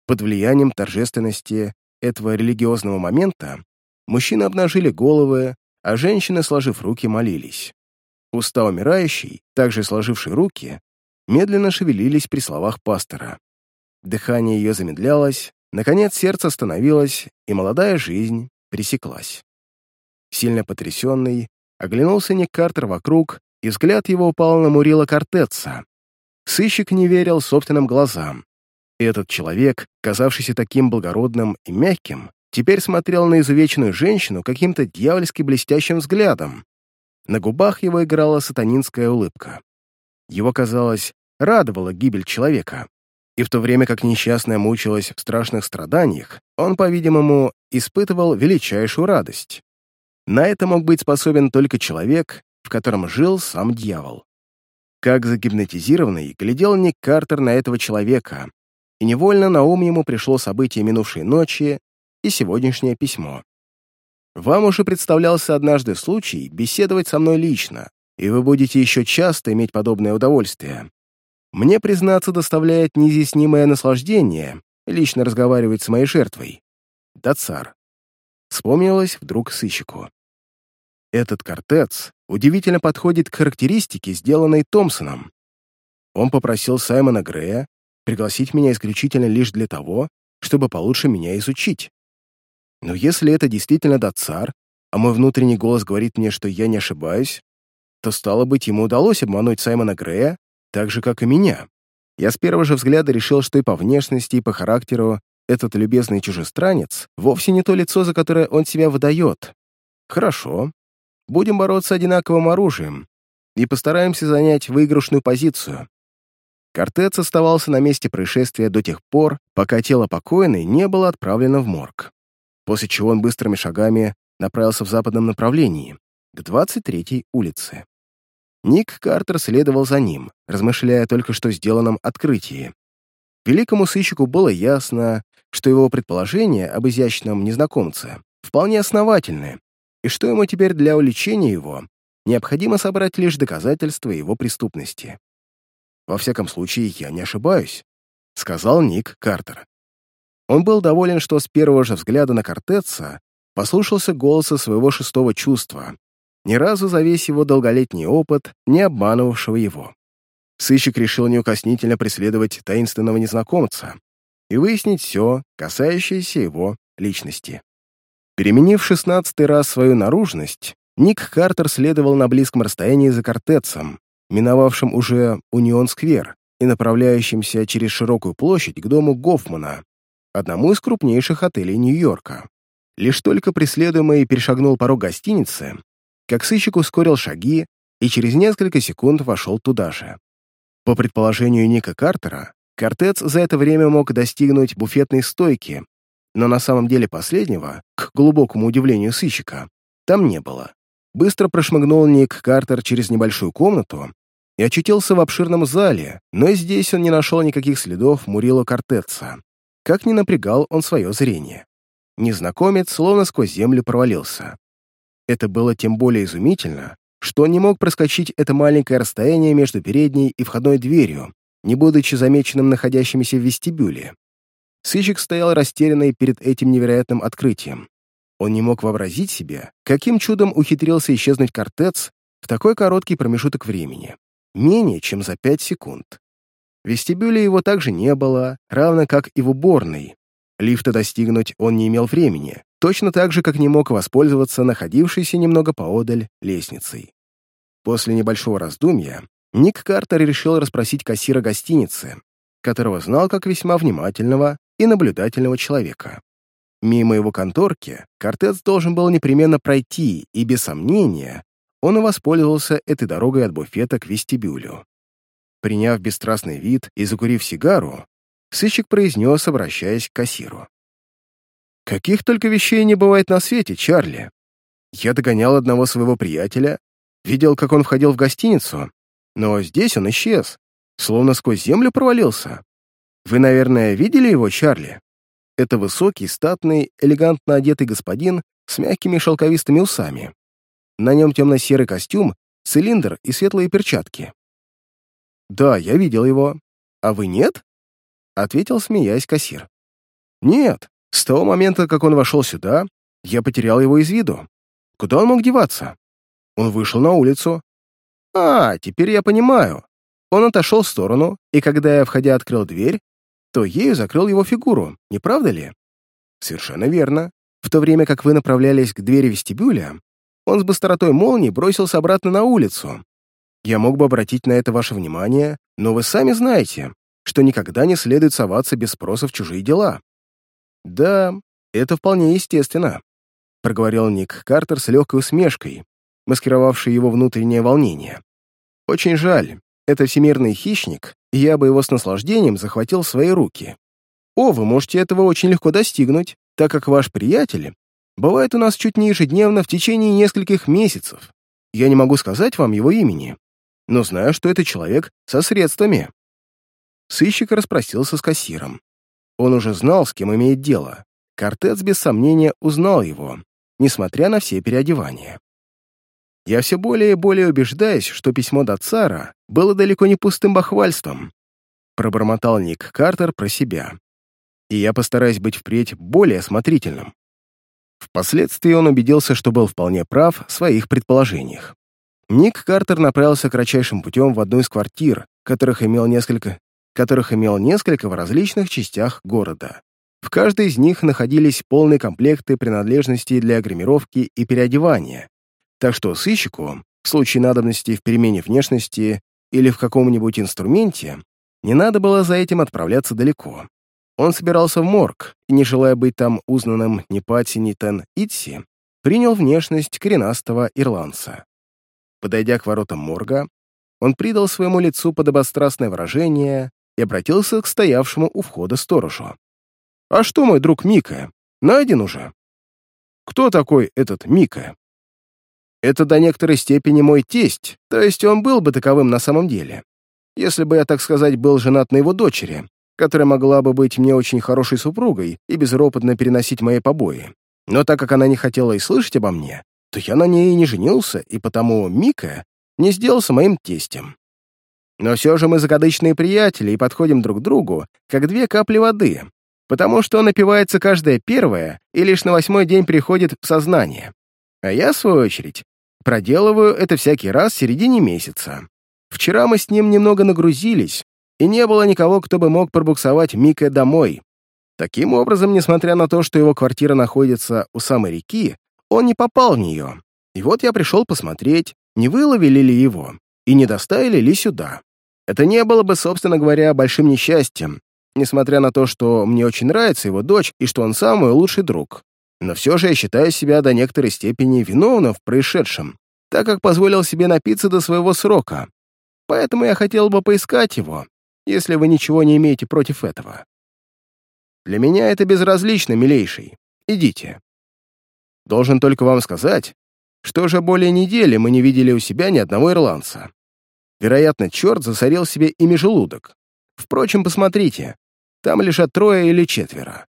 Под влиянием торжественности этого религиозного момента мужчины обнажили головы, а женщины, сложив руки, молились. Уста умирающей, также сложившей руки, медленно шевелились при словах пастора. Дыхание ее замедлялось, наконец сердце остановилось, и молодая жизнь пресеклась. Сильно потрясенный, оглянулся Ник Картер вокруг, и взгляд его упал на Мурила Кортеца. Сыщик не верил собственным глазам. Этот человек, казавшийся таким благородным и мягким, теперь смотрел на изувеченную женщину каким-то дьявольски блестящим взглядом. На губах его играла сатанинская улыбка. Его, казалось, радовала гибель человека. И в то время как несчастная мучилась в страшных страданиях, он, по-видимому, испытывал величайшую радость. На это мог быть способен только человек, в котором жил сам дьявол. Как загипнотизированный, глядел Ник Картер на этого человека, и невольно на ум ему пришло событие минувшей ночи и сегодняшнее письмо. Вам уже представлялся однажды случай беседовать со мной лично, и вы будете еще часто иметь подобное удовольствие. Мне, признаться, доставляет неизъяснимое наслаждение лично разговаривать с моей жертвой. Да цар. Вспомнилось вдруг сыщику. Этот кортец удивительно подходит к характеристике, сделанной Томпсоном. Он попросил Саймона Грея пригласить меня исключительно лишь для того, чтобы получше меня изучить. Но если это действительно Датсар, а мой внутренний голос говорит мне, что я не ошибаюсь, то, стало быть, ему удалось обмануть Саймона Грея так же, как и меня. Я с первого же взгляда решил, что и по внешности, и по характеру этот любезный чужестранец вовсе не то лицо, за которое он себя выдает. Хорошо. Будем бороться одинаковым оружием и постараемся занять выигрышную позицию. Кортец оставался на месте происшествия до тех пор, пока тело покойной не было отправлено в морг, после чего он быстрыми шагами направился в западном направлении, к 23-й улице. Ник Картер следовал за ним, размышляя только что сделанном открытии. Великому сыщику было ясно, что его предположения об изящном незнакомце вполне основательны, и что ему теперь для увлечения его необходимо собрать лишь доказательства его преступности. «Во всяком случае, я не ошибаюсь», — сказал Ник Картер. Он был доволен, что с первого же взгляда на Кортеца послушался голоса своего шестого чувства, ни разу за весь его долголетний опыт, не обманывавшего его. Сыщик решил неукоснительно преследовать таинственного незнакомца и выяснить все, касающееся его личности. Переменив шестнадцатый раз свою наружность, Ник Картер следовал на близком расстоянии за кортецем, миновавшим уже Унион-сквер и направляющимся через широкую площадь к дому Гофмана, одному из крупнейших отелей Нью-Йорка. Лишь только преследуемый перешагнул порог гостиницы, как сыщик ускорил шаги и через несколько секунд вошел туда же. По предположению Ника Картера, Кортец за это время мог достигнуть буфетной стойки, но на самом деле последнего, к глубокому удивлению сыщика, там не было. быстро прошмыгнул Ник Картер через небольшую комнату и очутился в обширном зале, но здесь он не нашел никаких следов Мурила Кортеца. Как ни напрягал он свое зрение. Незнакомец словно сквозь землю провалился. Это было тем более изумительно, что он не мог проскочить это маленькое расстояние между передней и входной дверью, не будучи замеченным находящимися в вестибюле. Сыщик стоял растерянный перед этим невероятным открытием. Он не мог вообразить себе, каким чудом ухитрился исчезнуть кортец в такой короткий промежуток времени, менее чем за пять секунд. В вестибюле его также не было, равно как и в уборной. Лифта достигнуть он не имел времени, точно так же, как не мог воспользоваться находившейся немного поодаль лестницей. После небольшого раздумья Ник Картер решил расспросить кассира гостиницы, которого знал как весьма внимательного и наблюдательного человека. Мимо его конторки Кортец должен был непременно пройти, и, без сомнения, он воспользовался этой дорогой от буфета к вестибюлю. Приняв бесстрастный вид и закурив сигару, сыщик произнес, обращаясь к кассиру. «Каких только вещей не бывает на свете, Чарли. Я догонял одного своего приятеля, видел, как он входил в гостиницу, но здесь он исчез, словно сквозь землю провалился. Вы, наверное, видели его, Чарли?» Это высокий, статный, элегантно одетый господин с мягкими шелковистыми усами. На нем темно-серый костюм, цилиндр и светлые перчатки. «Да, я видел его. А вы нет?» — ответил, смеясь, кассир. «Нет. С того момента, как он вошел сюда, я потерял его из виду. Куда он мог деваться? Он вышел на улицу. А, теперь я понимаю. Он отошел в сторону, и когда я, входя, открыл дверь, то ею закрыл его фигуру, не правда ли? Совершенно верно. В то время как вы направлялись к двери вестибюля, он с быстротой молнии бросился обратно на улицу. Я мог бы обратить на это ваше внимание, но вы сами знаете, что никогда не следует соваться без спроса в чужие дела. Да, это вполне естественно, проговорил Ник Картер с легкой усмешкой, маскировавшей его внутреннее волнение. Очень жаль, это всемирный хищник, и я бы его с наслаждением захватил в свои руки. О, вы можете этого очень легко достигнуть, так как ваш приятель бывает у нас чуть не ежедневно в течение нескольких месяцев. Я не могу сказать вам его имени, но знаю, что это человек со средствами». Сыщик расспросился с кассиром. Он уже знал, с кем имеет дело. Кортец без сомнения узнал его, несмотря на все переодевания. Я все более и более убеждаюсь, что письмо до цара было далеко не пустым бахвальством. Пробормотал Ник Картер про себя. И я постараюсь быть впредь более осмотрительным. Впоследствии он убедился, что был вполне прав в своих предположениях. Ник Картер направился кратчайшим путем в одну из квартир, которых имел несколько, которых имел несколько в различных частях города. В каждой из них находились полные комплекты принадлежностей для гримировки и переодевания, так что сыщику, в случае надобности в перемене внешности или в каком-нибудь инструменте, не надо было за этим отправляться далеко. Он собирался в морг, и, не желая быть там узнанным ни Пати, ни Тен Итси, принял внешность коренастого ирландца. Подойдя к воротам морга, он придал своему лицу подобострастное выражение и обратился к стоявшему у входа сторожу. «А что, мой друг Мика? Найден уже?» «Кто такой этот Мика?» Это до некоторой степени мой тесть, то есть он был бы таковым на самом деле. Если бы я, так сказать, был женат на его дочери, которая могла бы быть мне очень хорошей супругой и безропотно переносить мои побои. Но так как она не хотела и слышать обо мне, то я на ней не женился, и потому Мика не сделался моим тестем. Но все же мы закадычные приятели и подходим друг к другу, как две капли воды, потому что он напивается каждое первое и лишь на восьмой день приходит в сознание. А я, в свою очередь, проделываю это всякий раз в середине месяца. Вчера мы с ним немного нагрузились, и не было никого, кто бы мог пробуксовать Мика домой. Таким образом, несмотря на то, что его квартира находится у самой реки, он не попал в нее. И вот я пришел посмотреть, не выловили ли его, и не доставили ли сюда. Это не было бы, собственно говоря, большим несчастьем, несмотря на то, что мне очень нравится его дочь и что он самый лучший друг. Но все же я считаю себя до некоторой степени виновным в происшедшем, так как позволил себе напиться до своего срока. Поэтому я хотел бы поискать его, если вы ничего не имеете против этого. Для меня это безразлично, милейший. Идите. Должен только вам сказать, что уже более недели мы не видели у себя ни одного ирландца. Вероятно, черт засорил себе ими желудок. Впрочем, посмотрите, там лежат трое или четверо.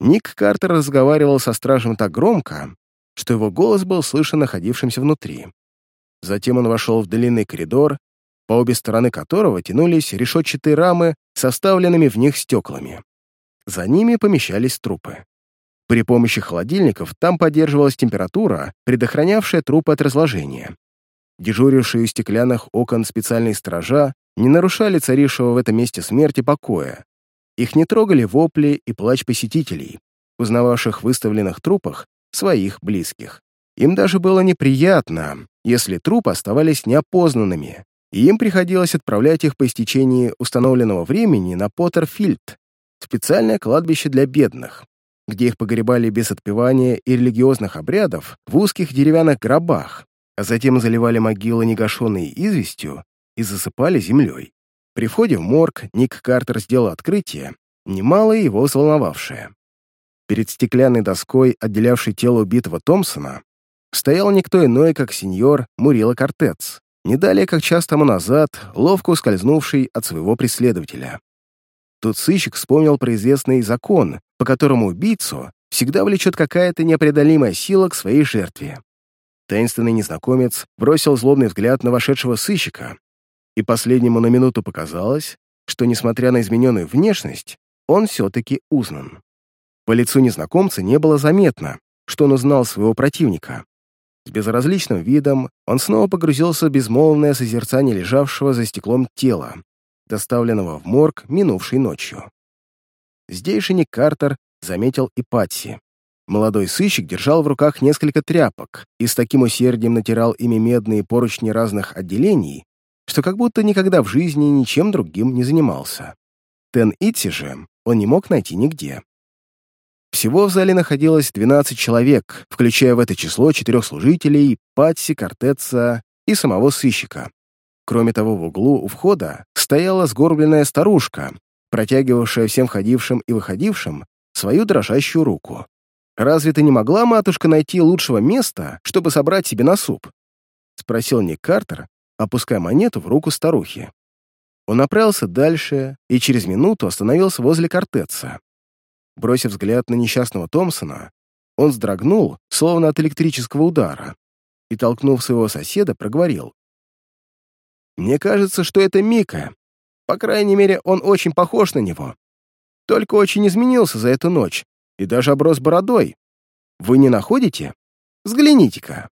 Ник Картер разговаривал со стражем так громко, что его голос был слышен находившимся внутри. Затем он вошел в длинный коридор, по обе стороны которого тянулись решетчатые рамы с оставленными в них стеклами. За ними помещались трупы. При помощи холодильников там поддерживалась температура, предохранявшая трупы от разложения. Дежурившие у стеклянных окон специальные стража не нарушали царившего в этом месте смерти покоя. Их не трогали вопли и плач посетителей, узнававших в выставленных трупах своих близких. Им даже было неприятно, если трупы оставались неопознанными, и им приходилось отправлять их по истечении установленного времени на Поттерфильд, специальное кладбище для бедных, где их погребали без отпевания и религиозных обрядов в узких деревянных гробах, а затем заливали могилы негашенной известью и засыпали землей. При входе в морг Ник Картер сделал открытие, немало его взволновавшее. Перед стеклянной доской, отделявшей тело убитого Томпсона, стоял никто иной, как сеньор Мурила Кортец, не далее, как час тому назад, ловко ускользнувший от своего преследователя. Тут сыщик вспомнил про известный закон, по которому убийцу всегда влечет какая-то непреодолимая сила к своей жертве. Таинственный незнакомец бросил злобный взгляд на вошедшего сыщика, и последнему на минуту показалось, что, несмотря на измененную внешность, он все-таки узнан. По лицу незнакомца не было заметно, что он узнал своего противника. С безразличным видом он снова погрузился в безмолвное созерцание лежавшего за стеклом тела, доставленного в морг минувшей ночью. Ник Картер заметил и Патси. Молодой сыщик держал в руках несколько тряпок и с таким усердием натирал ими медные поручни разных отделений, что как будто никогда в жизни ничем другим не занимался. Тен Итси же он не мог найти нигде. Всего в зале находилось 12 человек, включая в это число четырех служителей, Патси, Кортеца и самого сыщика. Кроме того, в углу у входа стояла сгорбленная старушка, протягивавшая всем входившим и выходившим свою дрожащую руку. «Разве ты не могла, матушка, найти лучшего места, чтобы собрать себе на суп?» — спросил Ник Картер, опуская монету в руку старухи. Он направился дальше и через минуту остановился возле Кортеца. Бросив взгляд на несчастного Томпсона, он вздрогнул, словно от электрического удара, и, толкнув своего соседа, проговорил. «Мне кажется, что это Мика. По крайней мере, он очень похож на него. Только очень изменился за эту ночь и даже оброс бородой. Вы не находите? Взгляните-ка!»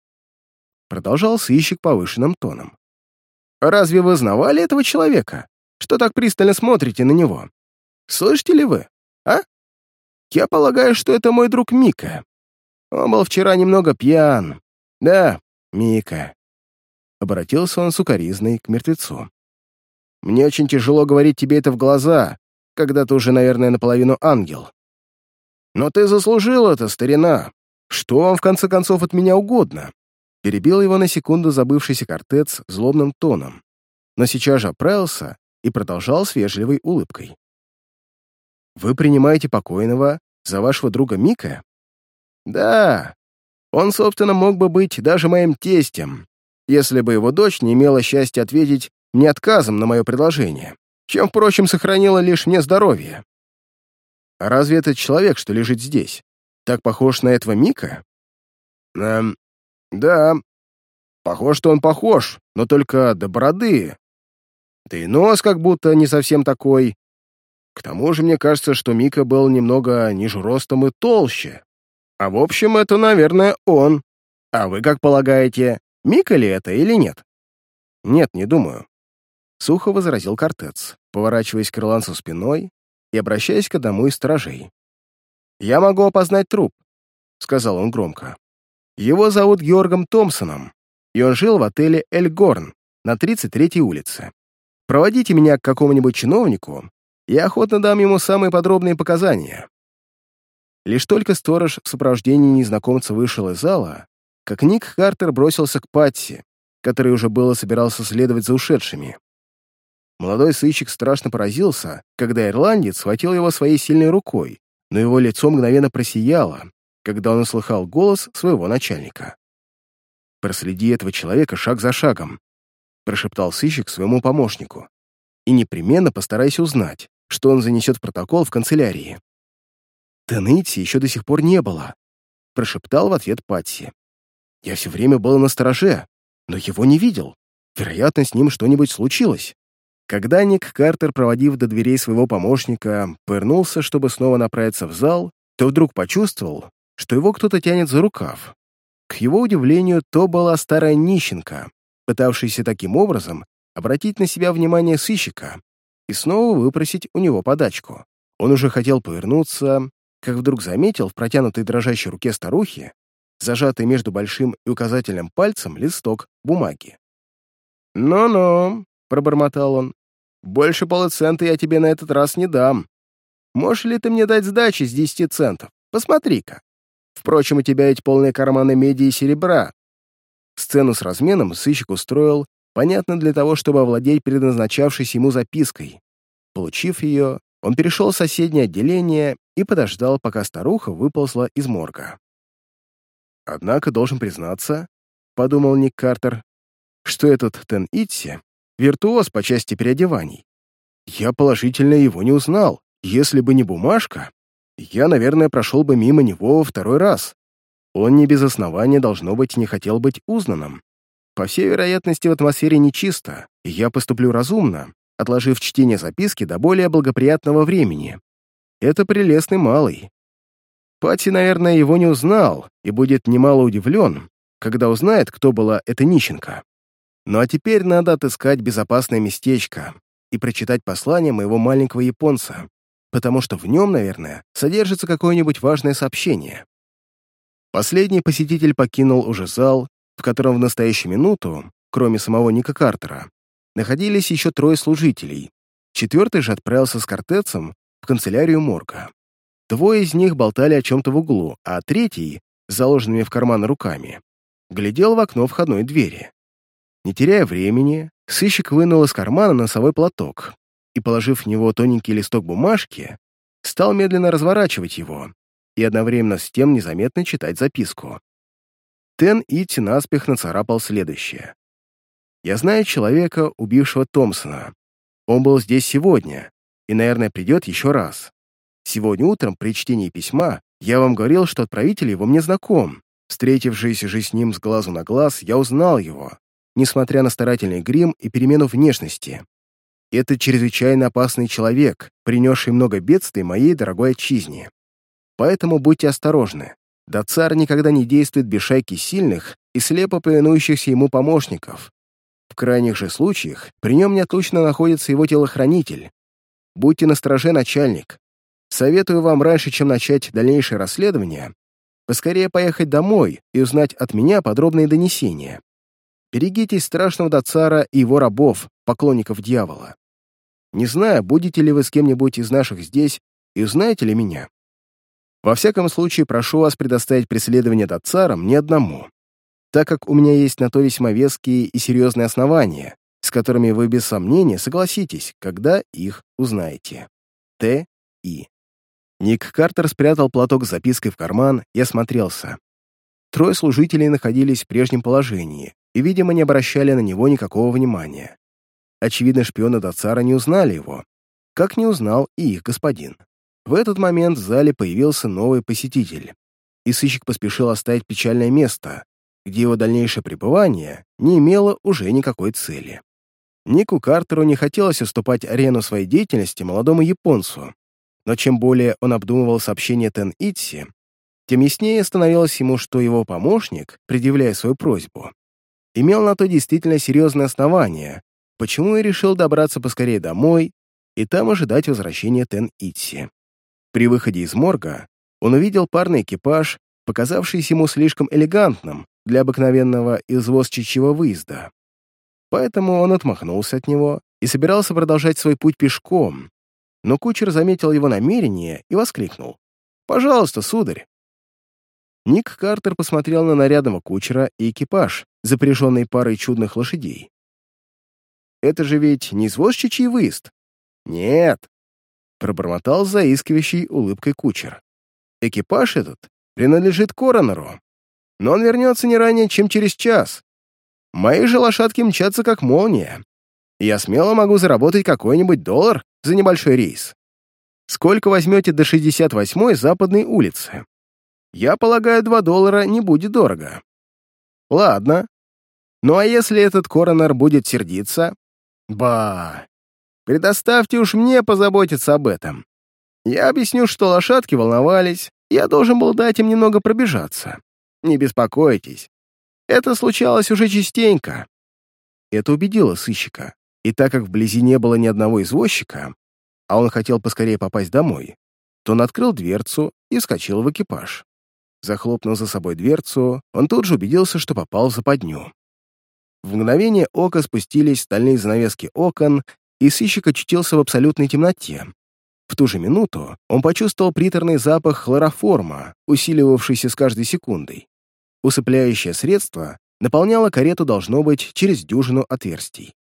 Продолжал сыщик повышенным тоном. «Разве вы знавали этого человека? Что так пристально смотрите на него? Слышите ли вы? А? Я полагаю, что это мой друг Мика. Он был вчера немного пьян. Да, Мика. Обратился он сукоризной к мертвецу. Мне очень тяжело говорить тебе это в глаза, когда ты уже, наверное, наполовину ангел. Но ты заслужил это, старина. Что вам, в конце концов, от меня угодно?» Перебил его на секунду забывшийся кортец злобным тоном, но сейчас же оправился и продолжал с вежливой улыбкой. Вы принимаете покойного за вашего друга Мика? Да. Он, собственно, мог бы быть даже моим тестем, если бы его дочь не имела счастья ответить мне отказом на мое предложение, чем, впрочем, сохранила лишь мне здоровье. А разве этот человек, что лежит здесь, так похож на этого Мика? Эм, да. Похож, что он похож, но только до бороды. Да и нос как будто не совсем такой, к тому же мне кажется, что Мика был немного ниже ростом и толще. А в общем, это, наверное, он. А вы как полагаете, Мика ли это или нет? Нет, не думаю. Сухо возразил Кортец, поворачиваясь к ирландцу спиной и обращаясь к одному из сторожей. «Я могу опознать труп», — сказал он громко. «Его зовут Георгом Томпсоном, и он жил в отеле «Эль Горн» на 33-й улице. Проводите меня к какому-нибудь чиновнику, я охотно дам ему самые подробные показания. Лишь только сторож в сопровождении незнакомца вышел из зала, как Ник Картер бросился к Патси, который уже было собирался следовать за ушедшими. Молодой сыщик страшно поразился, когда ирландец схватил его своей сильной рукой, но его лицо мгновенно просияло, когда он услыхал голос своего начальника. проследи этого человека шаг за шагом», прошептал сыщик своему помощнику. «И непременно постарайся узнать, что он занесет в протокол в канцелярии». «Тенити еще до сих пор не было», прошептал в ответ Патси. «Я все время был на стороже, но его не видел. Вероятно, с ним что-нибудь случилось». Когда Ник Картер, проводив до дверей своего помощника, повернулся, чтобы снова направиться в зал, то вдруг почувствовал, что его кто-то тянет за рукав. К его удивлению, то была старая нищенка, пытавшаяся таким образом обратить на себя внимание сыщика и снова выпросить у него подачку. Он уже хотел повернуться, как вдруг заметил в протянутой дрожащей руке старухи, зажатый между большим и указательным пальцем, листок бумаги. «Ну-ну», — пробормотал он, — «больше полуцента я тебе на этот раз не дам. Можешь ли ты мне дать сдачи с десяти центов? Посмотри-ка. Впрочем, у тебя ведь полные карманы меди и серебра». Сцену с разменом сыщик устроил, понятно, для того, чтобы овладеть предназначавшейся ему запиской. Получив ее, он перешел в соседнее отделение и подождал, пока старуха выползла из морга. «Однако, должен признаться», — подумал Ник Картер, что этот Тен Итси — виртуоз по части переодеваний. Я положительно его не узнал. Если бы не бумажка, я, наверное, прошел бы мимо него во второй раз. Он не без основания, должно быть, не хотел быть узнанным. По всей вероятности, в атмосфере нечисто, и я поступлю разумно, отложив чтение записки до более благоприятного времени. Это прелестный малый. Пати, наверное, его не узнал и будет немало удивлен, когда узнает, кто была эта нищенка. Ну а теперь надо отыскать безопасное местечко и прочитать послание моего маленького японца, потому что в нем, наверное, содержится какое-нибудь важное сообщение. Последний посетитель покинул уже зал, в котором в настоящую минуту, кроме самого Ника Картера, находились еще трое служителей. Четвертый же отправился с кортецем в канцелярию морга. Двое из них болтали о чем-то в углу, а третий, заложенными в карман руками, глядел в окно входной двери. Не теряя времени, сыщик вынул из кармана носовой платок и, положив в него тоненький листок бумажки, стал медленно разворачивать его и одновременно с тем незаметно читать записку. Тен Ити наспех нацарапал следующее. Я знаю человека, убившего Томпсона. Он был здесь сегодня и, наверное, придет еще раз. Сегодня утром при чтении письма я вам говорил, что отправитель его мне знаком. Встретившись же с ним с глазу на глаз, я узнал его, несмотря на старательный грим и перемену внешности. Это чрезвычайно опасный человек, принесший много бедствий моей дорогой отчизне. Поэтому будьте осторожны. Да царь никогда не действует без шайки сильных и слепо повинующихся ему помощников, в крайних же случаях при нем неотлучно находится его телохранитель. Будьте настороже, начальник. Советую вам раньше, чем начать дальнейшее расследование, поскорее поехать домой и узнать от меня подробные донесения. Берегитесь страшного доцара и его рабов, поклонников дьявола. Не знаю, будете ли вы с кем-нибудь из наших здесь и узнаете ли меня. Во всяком случае, прошу вас предоставить преследование доцара мне одному так как у меня есть на то весьма веские и серьезные основания, с которыми вы без сомнения согласитесь, когда их узнаете. Т. И. Ник Картер спрятал платок с запиской в карман и осмотрелся. Трое служителей находились в прежнем положении и, видимо, не обращали на него никакого внимания. Очевидно, шпионы Дацара не узнали его, как не узнал и их господин. В этот момент в зале появился новый посетитель, и сыщик поспешил оставить печальное место, где его дальнейшее пребывание не имело уже никакой цели. Нику Картеру не хотелось уступать арену своей деятельности молодому японцу, но чем более он обдумывал сообщение Тен Итси, тем яснее становилось ему, что его помощник, предъявляя свою просьбу, имел на то действительно серьезное основание, почему и решил добраться поскорее домой и там ожидать возвращения Тен Итси. При выходе из морга он увидел парный экипаж, показавшийся ему слишком элегантным, для обыкновенного извозчичьего выезда. Поэтому он отмахнулся от него и собирался продолжать свой путь пешком, но кучер заметил его намерение и воскликнул. «Пожалуйста, сударь!» Ник Картер посмотрел на нарядного кучера и экипаж, запряженный парой чудных лошадей. «Это же ведь не извозчичий выезд?» «Нет», — пробормотал заискивающий улыбкой кучер. «Экипаж этот принадлежит коронеру, но он вернется не ранее, чем через час. Мои же лошадки мчатся как молния. Я смело могу заработать какой-нибудь доллар за небольшой рейс. Сколько возьмете до 68-й западной улицы? Я полагаю, 2 доллара не будет дорого. Ладно. Ну а если этот коронер будет сердиться? Ба! Предоставьте уж мне позаботиться об этом. Я объясню, что лошадки волновались, я должен был дать им немного пробежаться. Не беспокойтесь. Это случалось уже частенько. Это убедило сыщика. И так как вблизи не было ни одного извозчика, а он хотел поскорее попасть домой, то он открыл дверцу и вскочил в экипаж. Захлопнув за собой дверцу, он тут же убедился, что попал в западню. В мгновение ока спустились стальные занавески окон, и сыщик очутился в абсолютной темноте. В ту же минуту он почувствовал приторный запах хлороформа, усиливавшийся с каждой секундой. Усыпляющее средство наполняло карету, должно быть, через дюжину отверстий.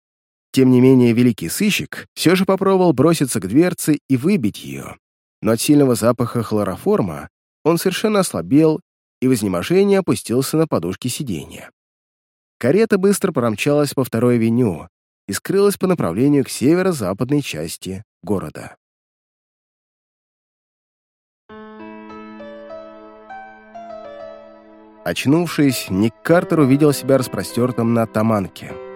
Тем не менее, великий сыщик все же попробовал броситься к дверце и выбить ее, но от сильного запаха хлороформа он совершенно ослабел и в изнеможении опустился на подушки сиденья. Карета быстро промчалась по второй авеню и скрылась по направлению к северо-западной части города. Очнувшись, Ник Картер увидел себя распростертым на таманке.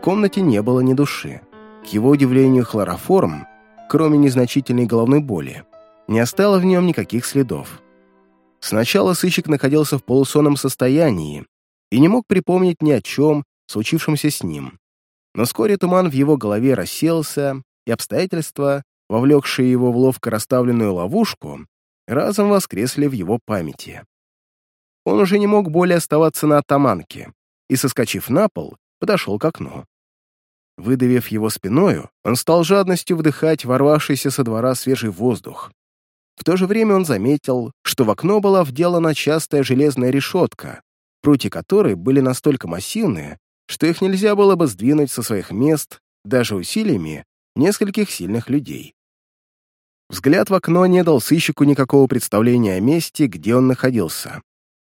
В комнате не было ни души. К его удивлению, хлороформ, кроме незначительной головной боли, не оставило в нем никаких следов. Сначала сыщик находился в полусонном состоянии и не мог припомнить ни о чем, случившемся с ним. Но вскоре туман в его голове рассеялся, и обстоятельства, вовлекшие его в ловко расставленную ловушку, разом воскресли в его памяти. Он уже не мог более оставаться на атаманке и, соскочив на пол, подошел к окну. Выдавив его спиною, он стал жадностью вдыхать ворвавшийся со двора свежий воздух. В то же время он заметил, что в окно была вделана частая железная решетка, прутья которой были настолько массивные, что их нельзя было бы сдвинуть со своих мест даже усилиями нескольких сильных людей. Взгляд в окно не дал сыщику никакого представления о месте, где он находился.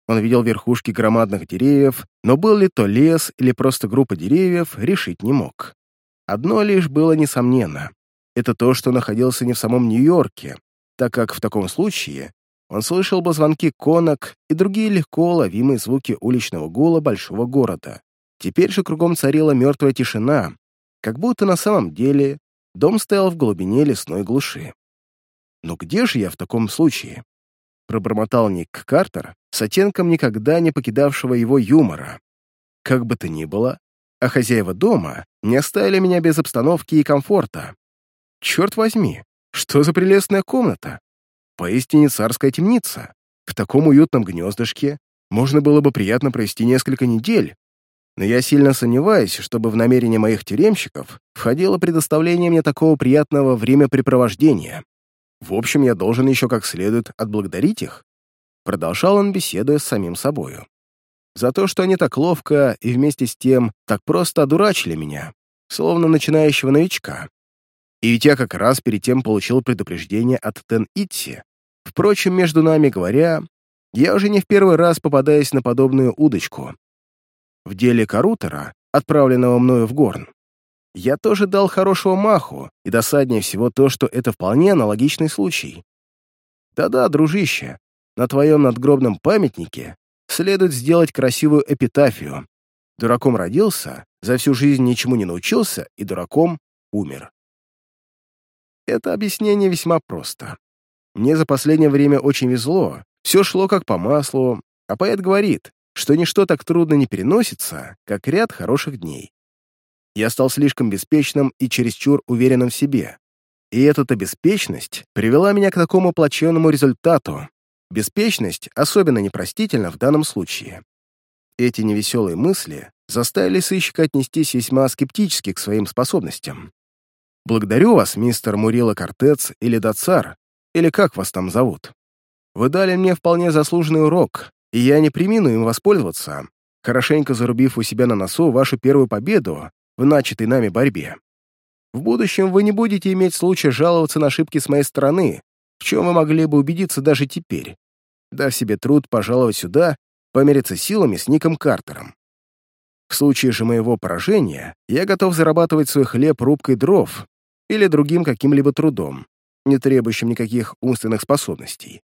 Он видел верхушки громадных деревьев, но был ли то лес или просто группа деревьев, решить не мог. Одно лишь было несомненно. Это то, что находился не в самом Нью-Йорке, так как в таком случае он слышал бы звонки конок и другие легко уловимые звуки уличного гула большого города. Теперь же кругом царила мертвая тишина, как будто на самом деле дом стоял в глубине лесной глуши. Но где же я в таком случае? Пробормотал Ник Картер с оттенком никогда не покидавшего его юмора. Как бы то ни было, а хозяева дома не оставили меня без обстановки и комфорта. Черт возьми, что за прелестная комната! Поистине царская темница. В таком уютном гнездышке можно было бы приятно провести несколько недель, но я сильно сомневаюсь, чтобы в намерение моих тюремщиков входило предоставление мне такого приятного времяпрепровождения. В общем, я должен еще как следует отблагодарить их. Продолжал он, беседуя с самим собою. За то, что они так ловко и вместе с тем так просто одурачили меня, словно начинающего новичка. И ведь я как раз перед тем получил предупреждение от Тен Итси. Впрочем, между нами говоря, я уже не в первый раз попадаюсь на подобную удочку. В деле Карутера, отправленного мною в Горн, я тоже дал хорошего маху, и досаднее всего то, что это вполне аналогичный случай. Да-да, дружище, на твоем надгробном памятнике следует сделать красивую эпитафию. Дураком родился, за всю жизнь ничему не научился и дураком умер. Это объяснение весьма просто. Мне за последнее время очень везло, все шло как по маслу, а поэт говорит, что ничто так трудно не переносится, как ряд хороших дней. Я стал слишком беспечным и чересчур уверенным в себе. И эта беспечность привела меня к такому плачевному результату. Беспечность особенно непростительна в данном случае. Эти невеселые мысли заставили сыщика отнестись весьма скептически к своим способностям. «Благодарю вас, мистер Мурила Кортец или Дацар, или как вас там зовут. Вы дали мне вполне заслуженный урок, и я не примину им воспользоваться, хорошенько зарубив у себя на носу вашу первую победу в начатой нами борьбе. В будущем вы не будете иметь случая жаловаться на ошибки с моей стороны, в чем вы могли бы убедиться даже теперь. Дав себе труд пожаловать сюда, помериться силами с Ником Картером. В случае же моего поражения я готов зарабатывать свой хлеб рубкой дров или другим каким-либо трудом, не требующим никаких умственных способностей.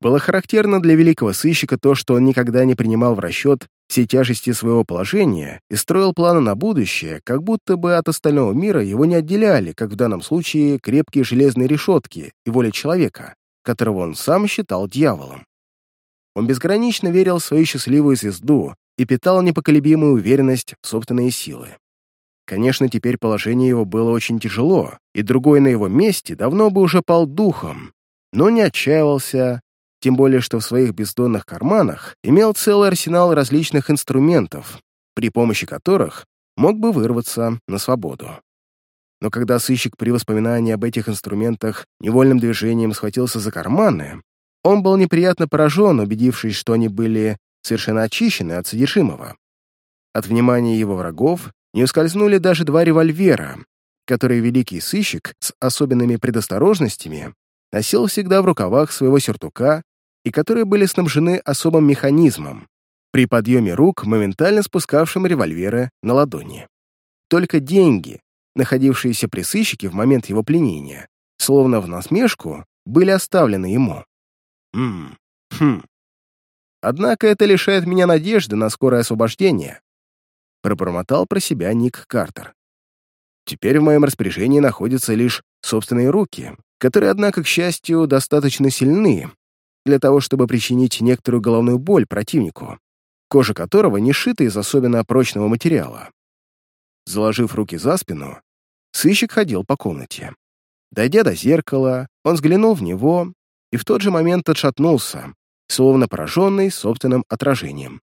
Было характерно для великого сыщика то, что он никогда не принимал в расчет все тяжести своего положения и строил планы на будущее, как будто бы от остального мира его не отделяли, как в данном случае, крепкие железные решетки и воля человека, которого он сам считал дьяволом. Он безгранично верил в свою счастливую звезду и питал непоколебимую уверенность в собственные силы. Конечно, теперь положение его было очень тяжело, и другой на его месте давно бы уже пал духом, но не отчаивался, тем более что в своих бездонных карманах имел целый арсенал различных инструментов, при помощи которых мог бы вырваться на свободу. Но когда сыщик при воспоминании об этих инструментах невольным движением схватился за карманы, он был неприятно поражен, убедившись, что они были совершенно очищены от содержимого. От внимания его врагов не ускользнули даже два револьвера, которые великий сыщик с особенными предосторожностями носил всегда в рукавах своего сюртука и которые были снабжены особым механизмом, при подъеме рук, моментально спускавшим револьверы на ладони. Только деньги, находившиеся при сыщике в момент его пленения, словно в насмешку, были оставлены ему. Хм, хм. Однако это лишает меня надежды на скорое освобождение, пробормотал про себя Ник Картер. Теперь в моем распоряжении находятся лишь собственные руки, которые, однако, к счастью, достаточно сильны для того, чтобы причинить некоторую головную боль противнику, кожа которого не шита из особенно прочного материала. Заложив руки за спину, сыщик ходил по комнате. Дойдя до зеркала, он взглянул в него и в тот же момент отшатнулся, словно пораженный собственным отражением.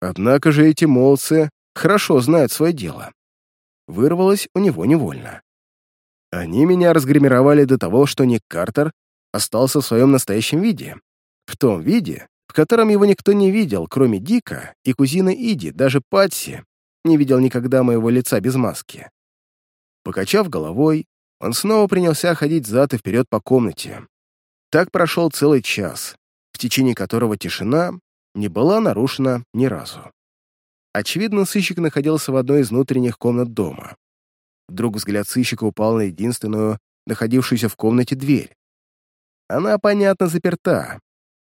Однако же эти молодцы хорошо знают свое дело. Вырвалось у него невольно. Они меня разгримировали до того, что Ник Картер остался в своем настоящем виде. В том виде, в котором его никто не видел, кроме Дика и кузины Иди, даже Патси не видел никогда моего лица без маски. Покачав головой, он снова принялся ходить зад и вперед по комнате. Так прошел целый час, в течение которого тишина не была нарушена ни разу. Очевидно, сыщик находился в одной из внутренних комнат дома. Вдруг взгляд сыщика упал на единственную, находившуюся в комнате дверь. Она, понятно, заперта.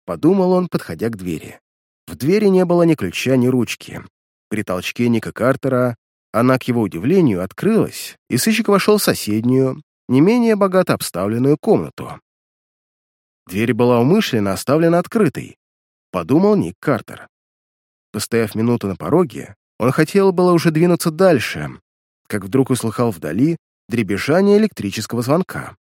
Подумал он, подходя к двери. В двери не было ни ключа, ни ручки. При толчке Ника Картера она, к его удивлению, открылась, и сыщик вошел в соседнюю, не менее богато обставленную комнату. Дверь была умышленно оставлена открытой, подумал Ник Картер. Постояв минуту на пороге, он хотел было уже двинуться дальше, как вдруг услыхал вдали дребезжание электрического звонка.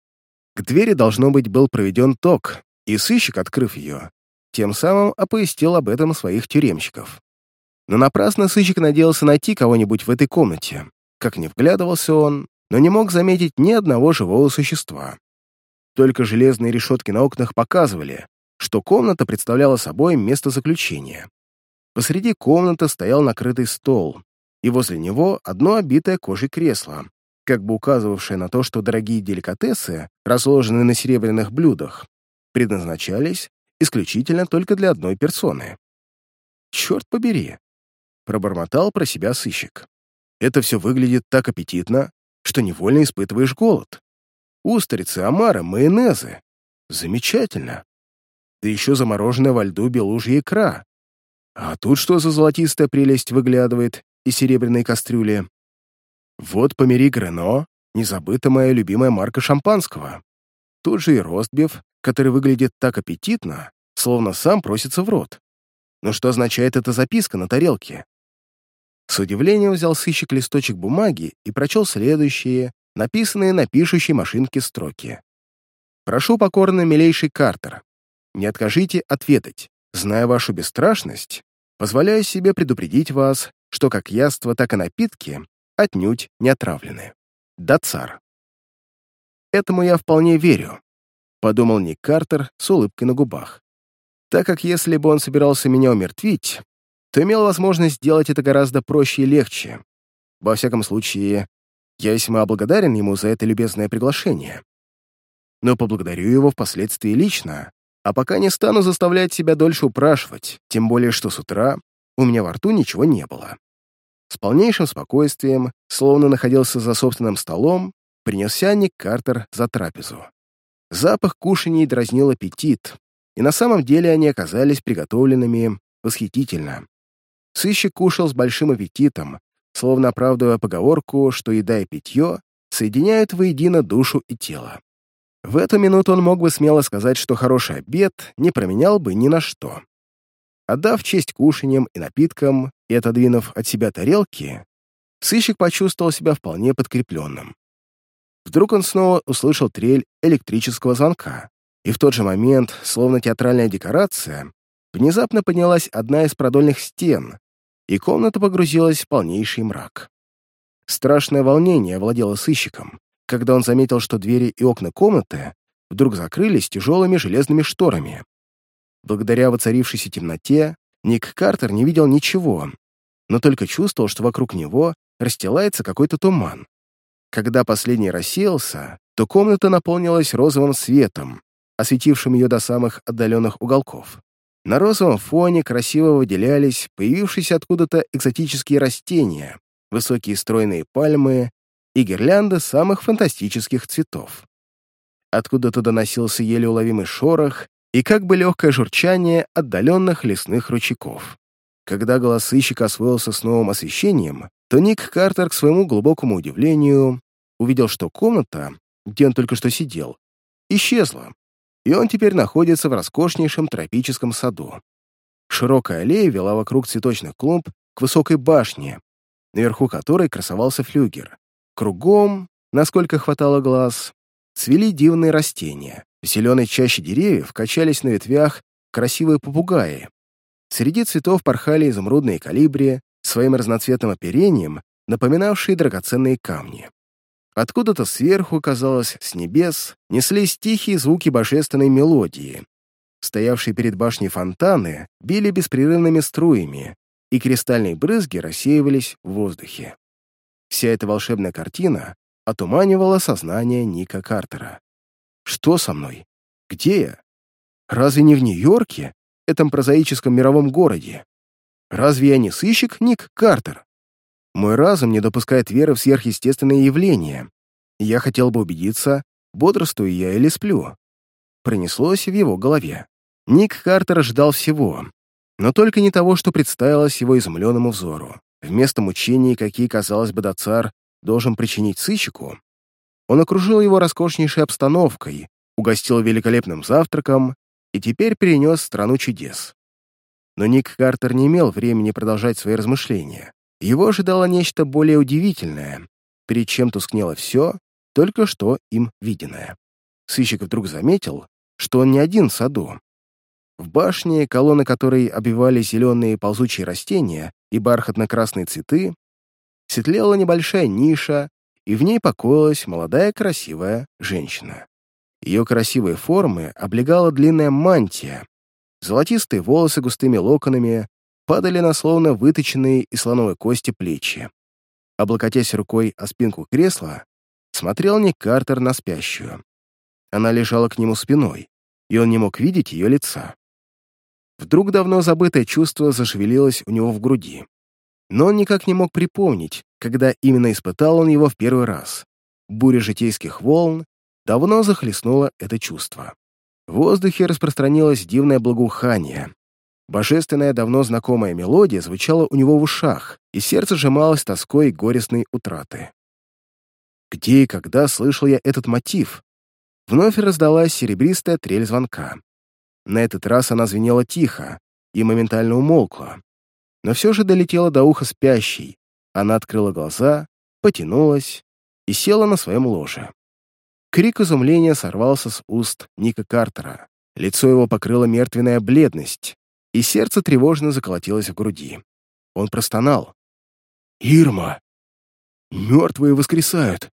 К двери, должно быть, был проведен ток, и сыщик, открыв ее, тем самым оповестил об этом своих тюремщиков. Но напрасно сыщик надеялся найти кого-нибудь в этой комнате. Как ни вглядывался он, но не мог заметить ни одного живого существа. Только железные решетки на окнах показывали, что комната представляла собой место заключения. Посреди комнаты стоял накрытый стол, и возле него одно обитое кожей кресло, как бы указывавшее на то, что дорогие деликатесы, разложенные на серебряных блюдах, предназначались исключительно только для одной персоны. «Черт побери!» — пробормотал про себя сыщик. «Это все выглядит так аппетитно, что невольно испытываешь голод. Устрицы, омары, майонезы. Замечательно. Да еще замороженная во льду белужья икра. А тут что за золотистая прелесть выглядывает из серебряной кастрюли? Вот помери Грено, незабыта моя любимая марка шампанского. Тут же и ростбиф, который выглядит так аппетитно, словно сам просится в рот. Но что означает эта записка на тарелке? С удивлением взял сыщик листочек бумаги и прочел следующие, написанные на пишущей машинке строки. «Прошу покорно, милейший Картер, не откажите ответить. Зная вашу бесстрашность, позволяю себе предупредить вас, что как яство, так и напитки отнюдь не отравлены. Да цар. Этому я вполне верю, подумал Ник Картер с улыбкой на губах. Так как если бы он собирался меня умертвить, то имел возможность сделать это гораздо проще и легче. Во всяком случае, я весьма благодарен ему за это любезное приглашение. Но поблагодарю его впоследствии лично, А пока не стану заставлять себя дольше упрашивать, тем более что с утра у меня во рту ничего не было. С полнейшим спокойствием, словно находился за собственным столом, принялся Ник Картер за трапезу. Запах кушаний дразнил аппетит, и на самом деле они оказались приготовленными восхитительно. Сыщик кушал с большим аппетитом, словно оправдывая поговорку, что еда и питье соединяют воедино душу и тело. В эту минуту он мог бы смело сказать, что хороший обед не променял бы ни на что. Отдав честь кушаньям и напиткам и отодвинув от себя тарелки, сыщик почувствовал себя вполне подкрепленным. Вдруг он снова услышал трель электрического звонка, и в тот же момент, словно театральная декорация, внезапно поднялась одна из продольных стен, и комната погрузилась в полнейший мрак. Страшное волнение овладело сыщиком, когда он заметил, что двери и окна комнаты вдруг закрылись тяжелыми железными шторами. Благодаря воцарившейся темноте Ник Картер не видел ничего, но только чувствовал, что вокруг него расстилается какой-то туман. Когда последний рассеялся, то комната наполнилась розовым светом, осветившим ее до самых отдаленных уголков. На розовом фоне красиво выделялись появившиеся откуда-то экзотические растения, высокие стройные пальмы и гирлянды самых фантастических цветов. Откуда-то доносился еле уловимый шорох и как бы легкое журчание отдаленных лесных ручейков. Когда голос сыщика освоился с новым освещением, то Ник Картер, к своему глубокому удивлению, увидел, что комната, где он только что сидел, исчезла, и он теперь находится в роскошнейшем тропическом саду. Широкая аллея вела вокруг цветочных клумб к высокой башне, наверху которой красовался флюгер. Кругом, насколько хватало глаз, цвели дивные растения. В зеленой чаще деревьев качались на ветвях красивые попугаи. Среди цветов порхали изумрудные калибри, своим разноцветным оперением, напоминавшие драгоценные камни. Откуда-то сверху, казалось, с небес, неслись тихие звуки божественной мелодии. Стоявшие перед башней фонтаны били беспрерывными струями, и кристальные брызги рассеивались в воздухе. Вся эта волшебная картина отуманивала сознание Ника Картера. Что со мной? Где я? Разве не в Нью-Йорке, этом прозаическом мировом городе? Разве я не сыщик Ник Картер? Мой разум не допускает веры в сверхъестественные явления. Я хотел бы убедиться, бодрствую я или сплю. Пронеслось в его голове. Ник Картер ждал всего, но только не того, что представилось его изумленному взору. Вместо мучений, какие, казалось бы, Дацар должен причинить сыщику, он окружил его роскошнейшей обстановкой, угостил великолепным завтраком и теперь перенес страну чудес. Но Ник Картер не имел времени продолжать свои размышления. Его ожидало нечто более удивительное, перед чем тускнело все, только что им виденное. Сыщик вдруг заметил, что он не один в саду. В башне, колонны которой обвивали зеленые ползучие растения и бархатно-красные цветы, светлела небольшая ниша, и в ней покоилась молодая красивая женщина. Ее красивые формы облегала длинная мантия, золотистые волосы густыми локонами падали на словно выточенные из слоновой кости плечи. Облокотясь рукой о спинку кресла, смотрел Ник Картер на спящую. Она лежала к нему спиной, и он не мог видеть ее лица. Вдруг давно забытое чувство зашевелилось у него в груди. Но он никак не мог припомнить, когда именно испытал он его в первый раз. Буря житейских волн давно захлестнула это чувство. В воздухе распространилось дивное благоухание, Божественная, давно знакомая мелодия звучала у него в ушах, и сердце сжималось тоской горестной утраты. Где и когда слышал я этот мотив? Вновь раздалась серебристая трель звонка. На этот раз она звенела тихо и моментально умолкла, но все же долетела до уха спящей. Она открыла глаза, потянулась и села на своем ложе. Крик изумления сорвался с уст Ника Картера. Лицо его покрыло мертвенная бледность, и сердце тревожно заколотилось в груди. Он простонал. «Ирма! Мертвые воскресают!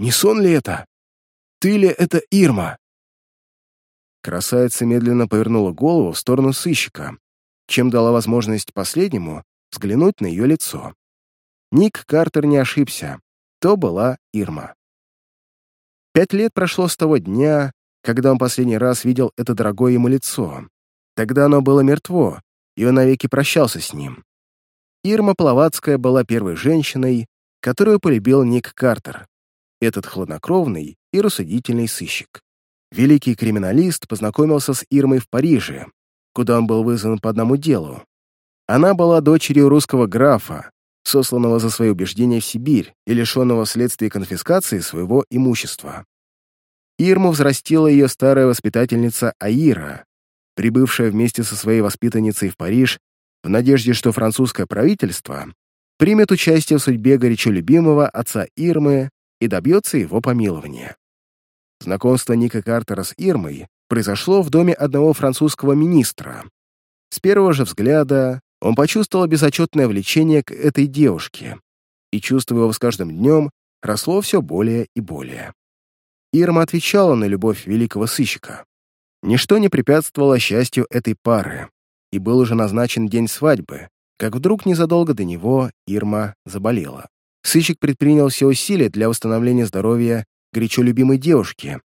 Не сон ли это? Ты ли это Ирма?» Красавица медленно повернула голову в сторону сыщика, чем дала возможность последнему взглянуть на ее лицо. Ник Картер не ошибся. То была Ирма. Пять лет прошло с того дня, когда он последний раз видел это дорогое ему лицо. Тогда оно было мертво, и он навеки прощался с ним. Ирма Плаватская была первой женщиной, которую полюбил Ник Картер, этот хладнокровный и рассудительный сыщик. Великий криминалист познакомился с Ирмой в Париже, куда он был вызван по одному делу. Она была дочерью русского графа, сосланного за свои убеждения в Сибирь и лишенного вследствие конфискации своего имущества. Ирму взрастила ее старая воспитательница Аира, прибывшая вместе со своей воспитанницей в Париж в надежде, что французское правительство примет участие в судьбе горячо любимого отца Ирмы и добьется его помилования. Знакомство Ника Картера с Ирмой произошло в доме одного французского министра. С первого же взгляда он почувствовал безотчетное влечение к этой девушке, и чувство его с каждым днем росло все более и более. Ирма отвечала на любовь великого сыщика. Ничто не препятствовало счастью этой пары, и был уже назначен день свадьбы, как вдруг незадолго до него Ирма заболела. Сыщик предпринял все усилия для восстановления здоровья горячо любимой девушки,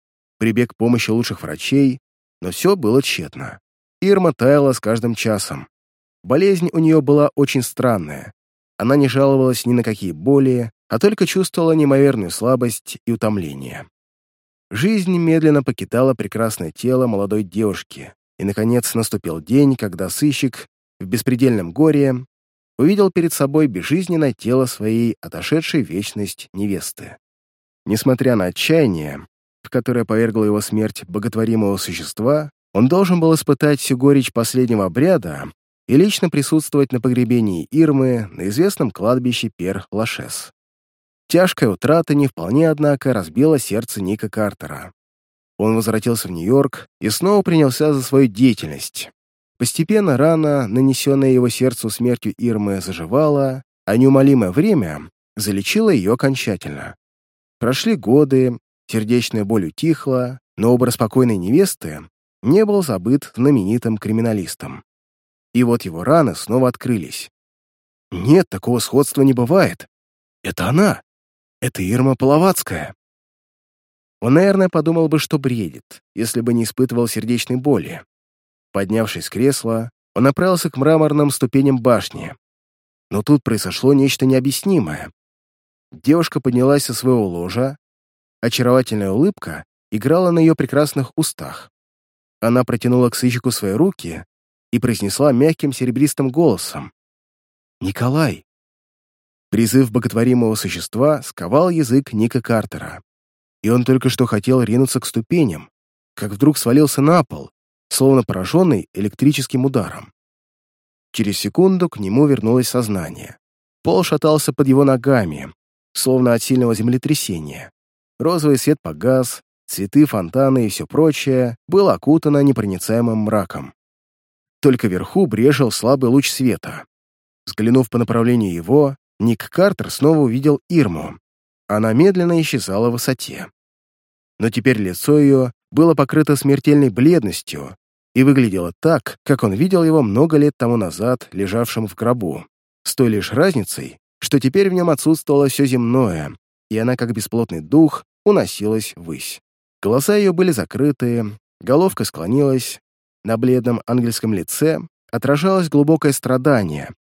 прибег к помощи лучших врачей, но все было тщетно. Ирма таяла с каждым часом. Болезнь у нее была очень странная. Она не жаловалась ни на какие боли, а только чувствовала неимоверную слабость и утомление. Жизнь медленно покидала прекрасное тело молодой девушки, и, наконец, наступил день, когда сыщик в беспредельном горе увидел перед собой безжизненное тело своей отошедшей вечность невесты. Несмотря на отчаяние, в которое повергла его смерть боготворимого существа, он должен был испытать всю горечь последнего обряда и лично присутствовать на погребении Ирмы на известном кладбище Пер-Лашес. Тяжкая утрата не вполне, однако, разбила сердце Ника Картера. Он возвратился в Нью-Йорк и снова принялся за свою деятельность. Постепенно рана, нанесенная его сердцу смертью Ирмы, заживала, а неумолимое время залечило ее окончательно. Прошли годы, сердечная боль утихла, но образ спокойной невесты не был забыт знаменитым криминалистом. И вот его раны снова открылись. Нет, такого сходства не бывает. Это она. Это Ирма Половацкая. Он, наверное, подумал бы, что бредит, если бы не испытывал сердечной боли. Поднявшись с кресла, он направился к мраморным ступеням башни. Но тут произошло нечто необъяснимое. Девушка поднялась со своего ложа, очаровательная улыбка играла на ее прекрасных устах. Она протянула к сыщику свои руки и произнесла мягким серебристым голосом. «Николай!» Призыв боготворимого существа сковал язык Ника Картера, и он только что хотел ринуться к ступеням, как вдруг свалился на пол, словно пораженный электрическим ударом. Через секунду к нему вернулось сознание. Пол шатался под его ногами, словно от сильного землетрясения. Розовый свет погас, цветы, фонтаны и все прочее было окутано непроницаемым мраком. Только вверху брежил слабый луч света. Взглянув по направлению его, Ник Картер снова увидел Ирму. Она медленно исчезала в высоте. Но теперь лицо ее было покрыто смертельной бледностью и выглядело так, как он видел его много лет тому назад, лежавшим в гробу, с той лишь разницей, что теперь в нем отсутствовало все земное, и она, как бесплотный дух, уносилась ввысь. Глаза ее были закрыты, головка склонилась, на бледном ангельском лице отражалось глубокое страдание,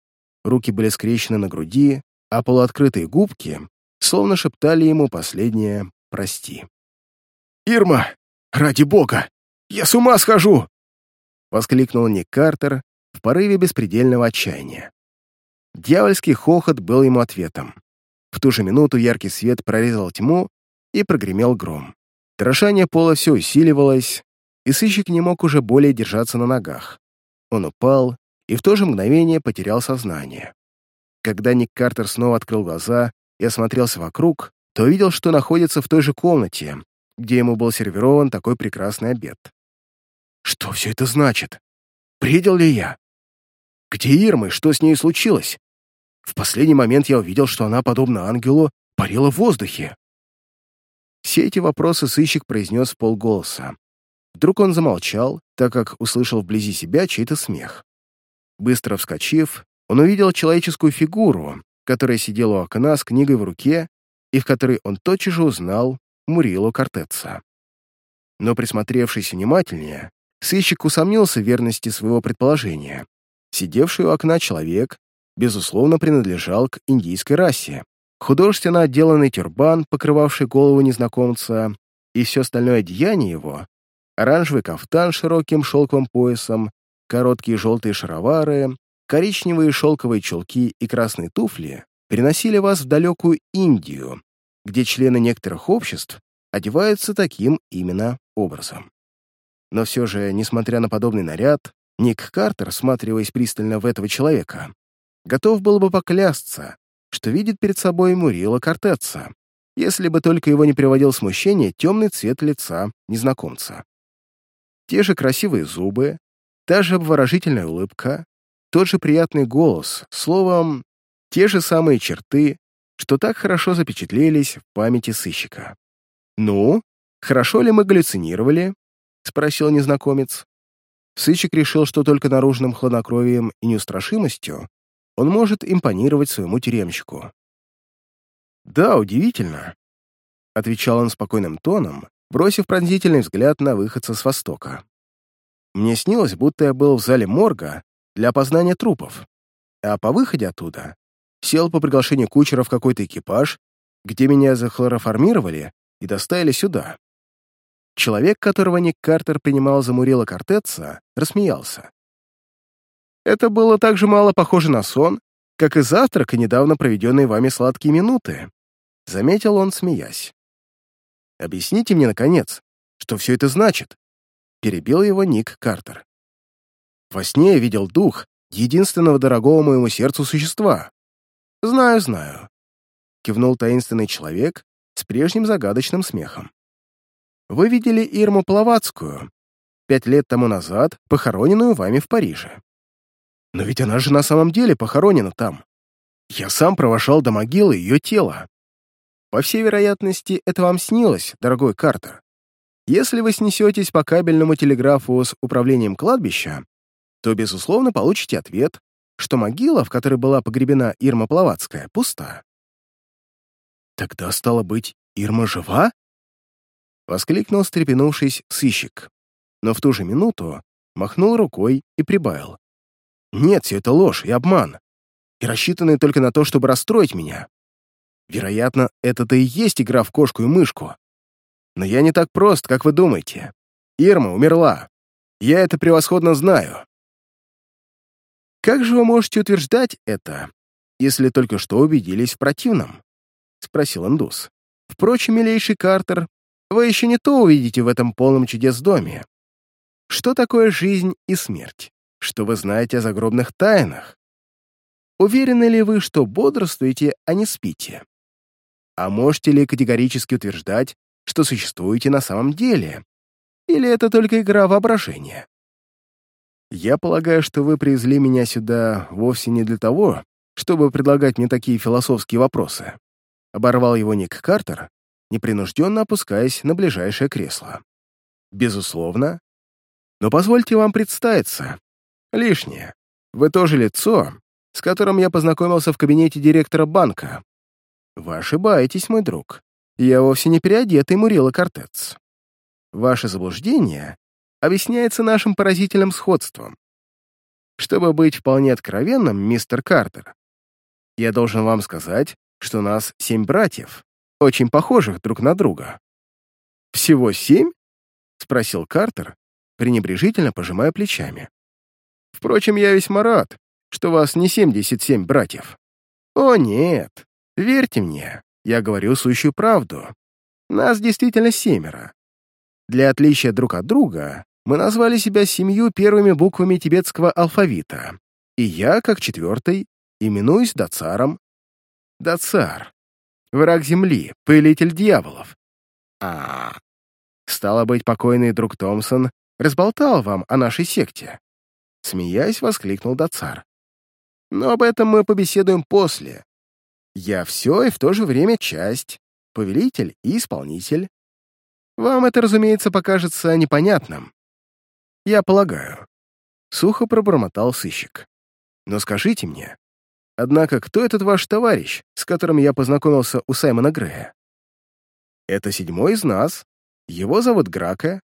руки были скрещены на груди, а полуоткрытые губки словно шептали ему последнее «прости». «Ирма, ради бога! Я с ума схожу!» — воскликнул Ник Картер в порыве беспредельного отчаяния. Дьявольский хохот был ему ответом. В ту же минуту яркий свет прорезал тьму и прогремел гром. Дрожание пола все усиливалось, и сыщик не мог уже более держаться на ногах. Он упал и в то же мгновение потерял сознание. Когда Ник Картер снова открыл глаза и осмотрелся вокруг, то увидел, что находится в той же комнате, где ему был сервирован такой прекрасный обед. Что все это значит? Предел ли я? Где Ирма что с ней случилось? В последний момент я увидел, что она, подобно ангелу, парила в воздухе. Все эти вопросы сыщик произнес полголоса. Вдруг он замолчал, так как услышал вблизи себя чей-то смех. Быстро вскочив, он увидел человеческую фигуру, которая сидела у окна с книгой в руке и в которой он тотчас же узнал Мурилу Кортеца. Но присмотревшись внимательнее, сыщик усомнился в верности своего предположения. Сидевший у окна человек, безусловно, принадлежал к индийской расе. Художественно отделанный тюрбан, покрывавший голову незнакомца, и все остальное одеяние его, оранжевый кафтан с широким шелковым поясом, короткие желтые шаровары, коричневые шелковые чулки и красные туфли переносили вас в далекую Индию, где члены некоторых обществ одеваются таким именно образом. Но все же, несмотря на подобный наряд, Ник Картер, всматриваясь пристально в этого человека, готов был бы поклясться, что видит перед собой Мурила Кортеца, если бы только его не приводил смущение темный цвет лица незнакомца. Те же красивые зубы, та же обворожительная улыбка, тот же приятный голос, словом, те же самые черты, что так хорошо запечатлелись в памяти сыщика. «Ну, хорошо ли мы галлюцинировали?» — спросил незнакомец. Сыщик решил, что только наружным хладнокровием и неустрашимостью он может импонировать своему тюремщику. «Да, удивительно», — отвечал он спокойным тоном, бросив пронзительный взгляд на выходца с востока. «Мне снилось, будто я был в зале морга для опознания трупов, а по выходе оттуда сел по приглашению кучера в какой-то экипаж, где меня захлороформировали и доставили сюда. Человек, которого Ник Картер принимал за Мурила Кортеца, рассмеялся. Это было так же мало похоже на сон, как и завтрак и недавно проведенные вами сладкие минуты», — заметил он, смеясь. «Объясните мне, наконец, что все это значит?» — перебил его Ник Картер. «Во сне я видел дух единственного дорогого моему сердцу существа. Знаю, знаю», — кивнул таинственный человек с прежним загадочным смехом. «Вы видели Ирму Плаватскую, пять лет тому назад, похороненную вами в Париже. Но ведь она же на самом деле похоронена там. Я сам провожал до могилы ее тело. По всей вероятности, это вам снилось, дорогой Картер. Если вы снесетесь по кабельному телеграфу с управлением кладбища, то, безусловно, получите ответ, что могила, в которой была погребена Ирма Плаватская, пуста. «Тогда, стало быть, Ирма жива?» — воскликнул, стрепенувшись, сыщик. Но в ту же минуту махнул рукой и прибавил. Нет, все это ложь и обман. И рассчитанные только на то, чтобы расстроить меня. Вероятно, это-то и есть игра в кошку и мышку. Но я не так прост, как вы думаете. Ирма умерла. Я это превосходно знаю. Как же вы можете утверждать это, если только что убедились в противном? Спросил Андус. Впрочем, милейший Картер, вы еще не то увидите в этом полном чудес доме. Что такое жизнь и смерть? Что вы знаете о загробных тайнах. Уверены ли вы, что бодрствуете, а не спите? А можете ли категорически утверждать, что существуете на самом деле? Или это только игра воображения? Я полагаю, что вы привезли меня сюда вовсе не для того, чтобы предлагать мне такие философские вопросы. Оборвал его Ник Картер, непринужденно опускаясь на ближайшее кресло. Безусловно. Но позвольте вам представиться. Лишнее. Вы тоже лицо, с которым я познакомился в кабинете директора банка. Вы ошибаетесь, мой друг. Я вовсе не переодетый Мурила Кортец. Ваше заблуждение объясняется нашим поразительным сходством. Чтобы быть вполне откровенным, мистер Картер, я должен вам сказать, что нас семь братьев, очень похожих друг на друга. «Всего семь?» — спросил Картер, пренебрежительно пожимая плечами. Впрочем, я весьма рад, что вас не 77 братьев. О, нет, верьте мне, я говорю сущую правду. Нас действительно семеро. Для отличия друг от друга мы назвали себя семью первыми буквами тибетского алфавита, и я, как четвертый, именуюсь Дацаром. Дацар. Враг земли, пылитель дьяволов. А, стало быть, покойный друг Томпсон разболтал вам о нашей секте. Смеясь, воскликнул Дацар. «Но об этом мы побеседуем после. Я все и в то же время часть, повелитель и исполнитель. Вам это, разумеется, покажется непонятным. Я полагаю». Сухо пробормотал сыщик. «Но скажите мне, однако, кто этот ваш товарищ, с которым я познакомился у Саймона Грея?» «Это седьмой из нас. Его зовут Грака,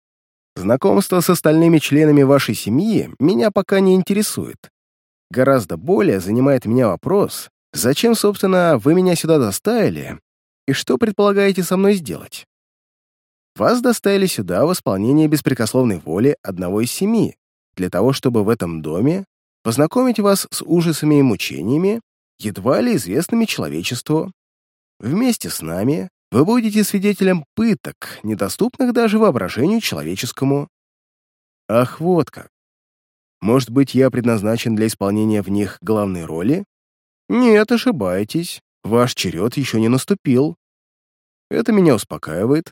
Знакомство с остальными членами вашей семьи меня пока не интересует. Гораздо более занимает меня вопрос, зачем, собственно, вы меня сюда доставили и что предполагаете со мной сделать? Вас доставили сюда в исполнение беспрекословной воли одного из семи, для того, чтобы в этом доме познакомить вас с ужасами и мучениями, едва ли известными человечеству. Вместе с нами вы будете свидетелем пыток, недоступных даже воображению человеческому. Ах, вот как. Может быть, я предназначен для исполнения в них главной роли? Нет, ошибаетесь. Ваш черед еще не наступил. Это меня успокаивает.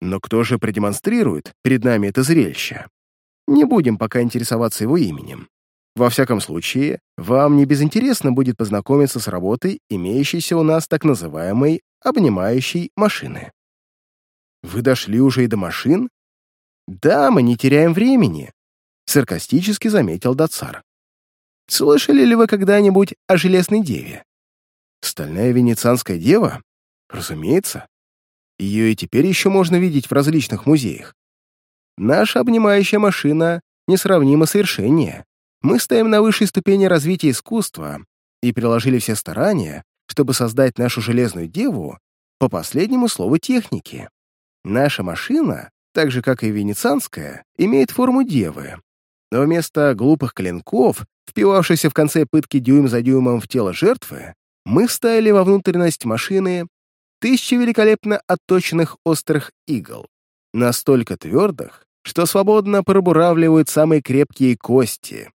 Но кто же продемонстрирует перед нами это зрелище? Не будем пока интересоваться его именем. Во всяком случае, вам не безинтересно будет познакомиться с работой, имеющейся у нас так называемой обнимающей машины. Вы дошли уже и до машин? Да, мы не теряем времени, саркастически заметил Дацар. Слышали ли вы когда-нибудь о Железной Деве? Стальная венецианская дева? Разумеется. Ее и теперь еще можно видеть в различных музеях. Наша обнимающая машина несравнимо совершеннее. Мы стоим на высшей ступени развития искусства и приложили все старания, чтобы создать нашу железную деву по последнему слову техники. Наша машина, так же как и венецианская, имеет форму девы, но вместо глупых клинков, впивавшихся в конце пытки дюйм за дюймом в тело жертвы, мы вставили во внутренность машины тысячи великолепно отточенных острых игл, настолько твердых, что свободно пробуравливают самые крепкие кости.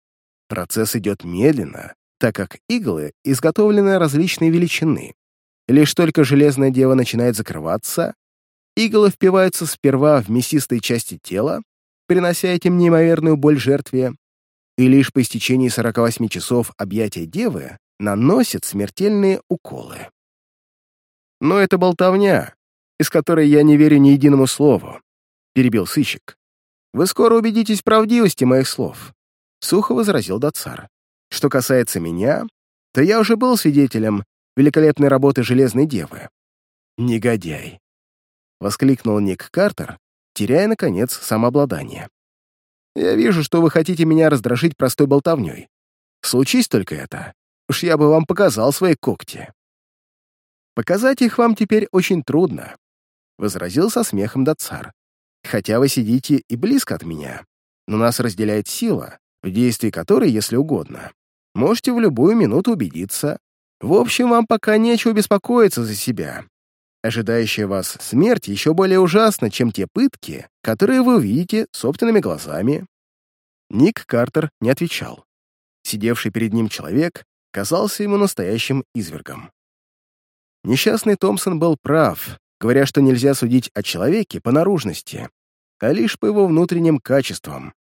Процесс идет медленно, так как иглы изготовлены различной величины. Лишь только железная дева начинает закрываться, иглы впиваются сперва в мясистые части тела, принося этим неимоверную боль жертве, и лишь по истечении 48 часов объятия девы наносят смертельные уколы. Но это болтовня, из которой я не верю ни единому слову, перебил сыщик. Вы скоро убедитесь в правдивости моих слов, сухо возразил Дацар. Что касается меня, то я уже был свидетелем великолепной работы Железной Девы. Негодяй! Воскликнул Ник Картер, теряя, наконец, самообладание. Я вижу, что вы хотите меня раздражить простой болтовней. Случись только это, уж я бы вам показал свои когти. Показать их вам теперь очень трудно, — возразил со смехом Дацар. Хотя вы сидите и близко от меня, но нас разделяет сила, в действии которой, если угодно, можете в любую минуту убедиться. В общем, вам пока нечего беспокоиться за себя. Ожидающая вас смерть еще более ужасна, чем те пытки, которые вы увидите собственными глазами. Ник Картер не отвечал. Сидевший перед ним человек казался ему настоящим извергом. Несчастный Томпсон был прав, говоря, что нельзя судить о человеке по наружности, а лишь по его внутренним качествам.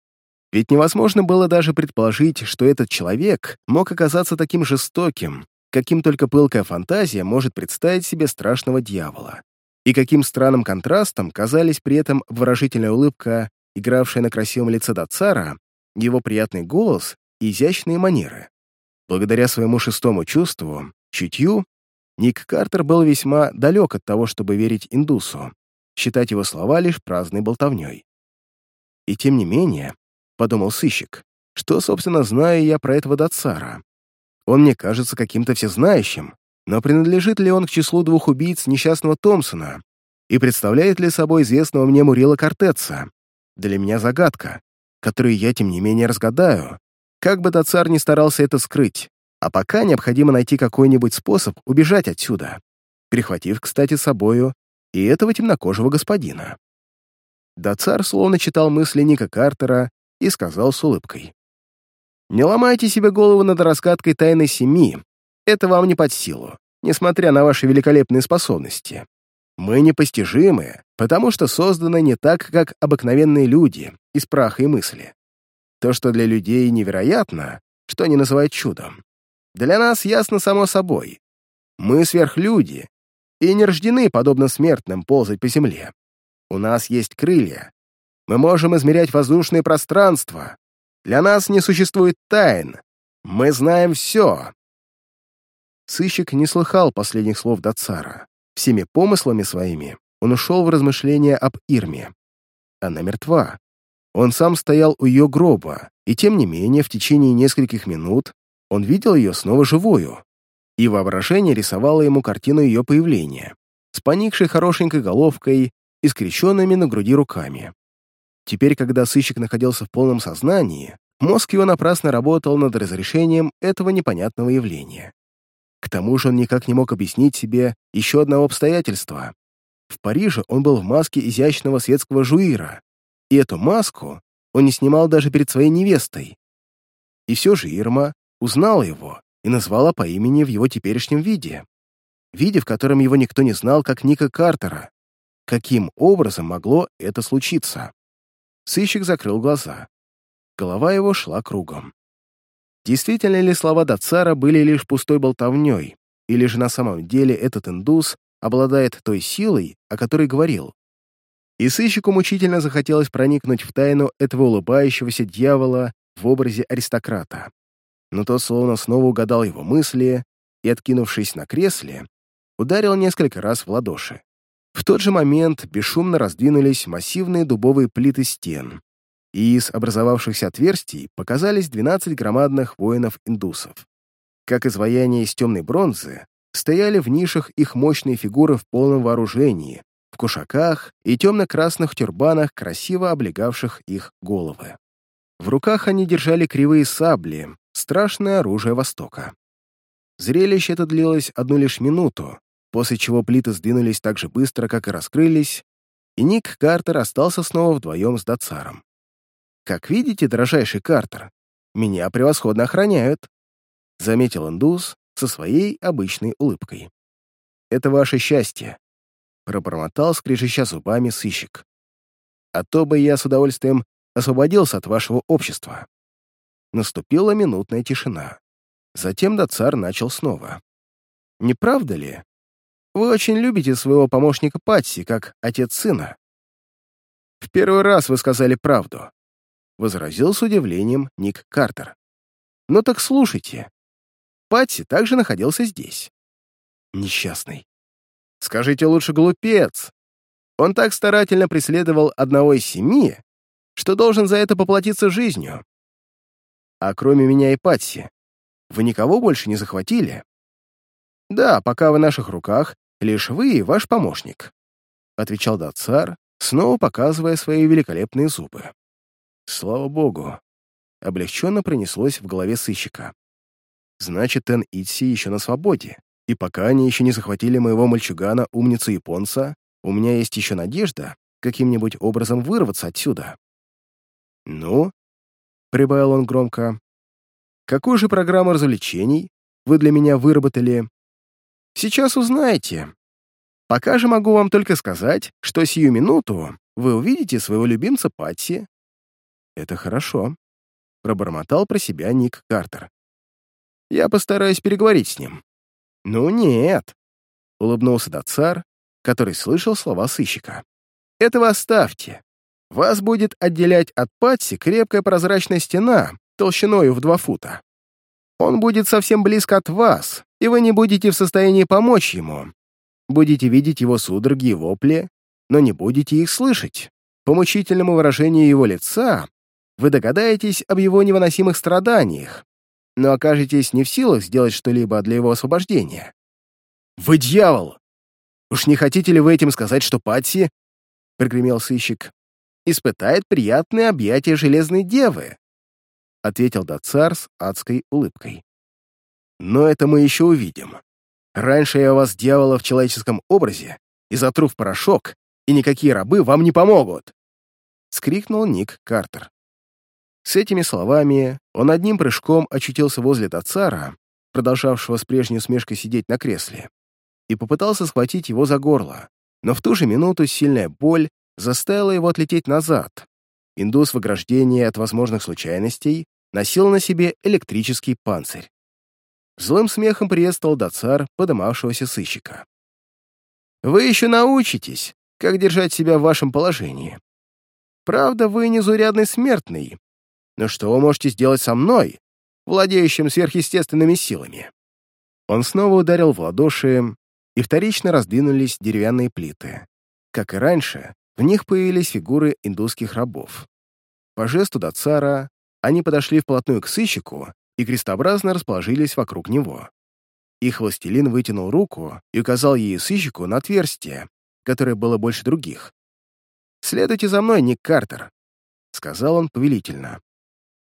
Ведь невозможно было даже предположить, что этот человек мог оказаться таким жестоким, каким только пылкая фантазия может представить себе страшного дьявола. И каким странным контрастом казались при этом выражительная улыбка, игравшая на красивом лице Дацара, его приятный голос и изящные манеры. Благодаря своему шестому чувству, чутью, Ник Картер был весьма далек от того, чтобы верить индусу, считать его слова лишь праздной болтовней. И тем не менее, подумал сыщик, что, собственно, знаю я про этого Дацара. Он мне кажется каким-то всезнающим, но принадлежит ли он к числу двух убийц несчастного Томпсона и представляет ли собой известного мне Мурила Кортеца? Для меня загадка, которую я, тем не менее, разгадаю, как бы Дацар не старался это скрыть. А пока необходимо найти какой-нибудь способ убежать отсюда, прихватив, кстати, собою и этого темнокожего господина. Да царь словно читал мысли Ника Картера и сказал с улыбкой. «Не ломайте себе голову над раскаткой тайны семьи. Это вам не под силу, несмотря на ваши великолепные способности. Мы непостижимы, потому что созданы не так, как обыкновенные люди, из праха и мысли. То, что для людей невероятно, что они называют чудом, для нас ясно само собой. Мы сверхлюди и не рождены, подобно смертным, ползать по земле. У нас есть крылья. Мы можем измерять воздушное пространство. Для нас не существует тайн. Мы знаем все. Сыщик не слыхал последних слов Дацара. Всеми помыслами своими он ушел в размышления об Ирме. Она мертва. Он сам стоял у ее гроба, и тем не менее в течение нескольких минут он видел ее снова живую, и воображение рисовало ему картину ее появления, с поникшей хорошенькой головкой и скрещенными на груди руками. Теперь, когда сыщик находился в полном сознании, мозг его напрасно работал над разрешением этого непонятного явления. К тому же он никак не мог объяснить себе еще одного обстоятельства. В Париже он был в маске изящного светского жуира, и эту маску он не снимал даже перед своей невестой. И все же Ирма узнала его и назвала по имени в его теперешнем виде. Виде, в котором его никто не знал, как Ника Картера. Каким образом могло это случиться? Сыщик закрыл глаза. Голова его шла кругом. Действительно ли слова Дацара были лишь пустой болтовней, или же на самом деле этот индус обладает той силой, о которой говорил? И сыщику мучительно захотелось проникнуть в тайну этого улыбающегося дьявола в образе аристократа. Но тот словно снова угадал его мысли и, откинувшись на кресле, ударил несколько раз в ладоши. В тот же момент бесшумно раздвинулись массивные дубовые плиты стен, и из образовавшихся отверстий показались 12 громадных воинов-индусов. Как изваяния из темной бронзы, стояли в нишах их мощные фигуры в полном вооружении, в кушаках и темно-красных тюрбанах, красиво облегавших их головы. В руках они держали кривые сабли, страшное оружие Востока. Зрелище это длилось одну лишь минуту, после чего плиты сдвинулись так же быстро, как и раскрылись, и Ник Картер остался снова вдвоем с Дацаром. «Как видите, дрожайший Картер, меня превосходно охраняют», заметил индус со своей обычной улыбкой. «Это ваше счастье пробормотал, скрежеща зубами сыщик. «А то бы я с удовольствием освободился от вашего общества». Наступила минутная тишина. Затем Дацар начал снова. «Не правда ли? Вы очень любите своего помощника Патси, как отец сына». «В первый раз вы сказали правду», — возразил с удивлением Ник Картер. «Ну так слушайте. Патси также находился здесь». Несчастный. Скажите лучше глупец. Он так старательно преследовал одного из семи, что должен за это поплатиться жизнью. А кроме меня и Патси, вы никого больше не захватили? Да, пока в наших руках лишь вы и ваш помощник, отвечал Дацар, снова показывая свои великолепные зубы. Слава богу, облегченно пронеслось в голове сыщика. Значит, Тен Итси еще на свободе. И пока они еще не захватили моего мальчугана, умницу японца, у меня есть еще надежда каким-нибудь образом вырваться отсюда. «Ну?» — прибавил он громко. «Какую же программу развлечений вы для меня выработали? Сейчас узнаете. Пока же могу вам только сказать, что сию минуту вы увидите своего любимца Патси». «Это хорошо», — пробормотал про себя Ник Картер. «Я постараюсь переговорить с ним. «Ну нет», — улыбнулся Дацар, который слышал слова сыщика. «Этого оставьте. Вас будет отделять от Патси крепкая прозрачная стена толщиною в два фута. Он будет совсем близко от вас, и вы не будете в состоянии помочь ему. Будете видеть его судороги и вопли, но не будете их слышать. По мучительному выражению его лица вы догадаетесь об его невыносимых страданиях, но окажетесь не в силах сделать что-либо для его освобождения. «Вы дьявол! Уж не хотите ли вы этим сказать, что Патси, — прогремел сыщик, — испытает приятные объятия железной девы?» — ответил Дацар с адской улыбкой. «Но это мы еще увидим. Раньше я вас, дьявола, в человеческом образе, и затру в порошок, и никакие рабы вам не помогут!» — скрикнул Ник Картер. С этими словами он одним прыжком очутился возле Дацара, продолжавшего с прежней усмешкой сидеть на кресле, и попытался схватить его за горло, но в ту же минуту сильная боль заставила его отлететь назад. Индус в ограждении от возможных случайностей носил на себе электрический панцирь. Злым смехом приветствовал Дацар подымавшегося сыщика. «Вы еще научитесь, как держать себя в вашем положении. Правда, вы незурядный смертный, но что вы можете сделать со мной, владеющим сверхъестественными силами?» Он снова ударил в ладоши, и вторично раздвинулись деревянные плиты. Как и раньше, В них появились фигуры индусских рабов. По жесту Дацара они подошли вплотную к сыщику и крестообразно расположились вокруг него. Их властелин вытянул руку и указал ей сыщику на отверстие, которое было больше других. «Следуйте за мной, Ник Картер», — сказал он повелительно.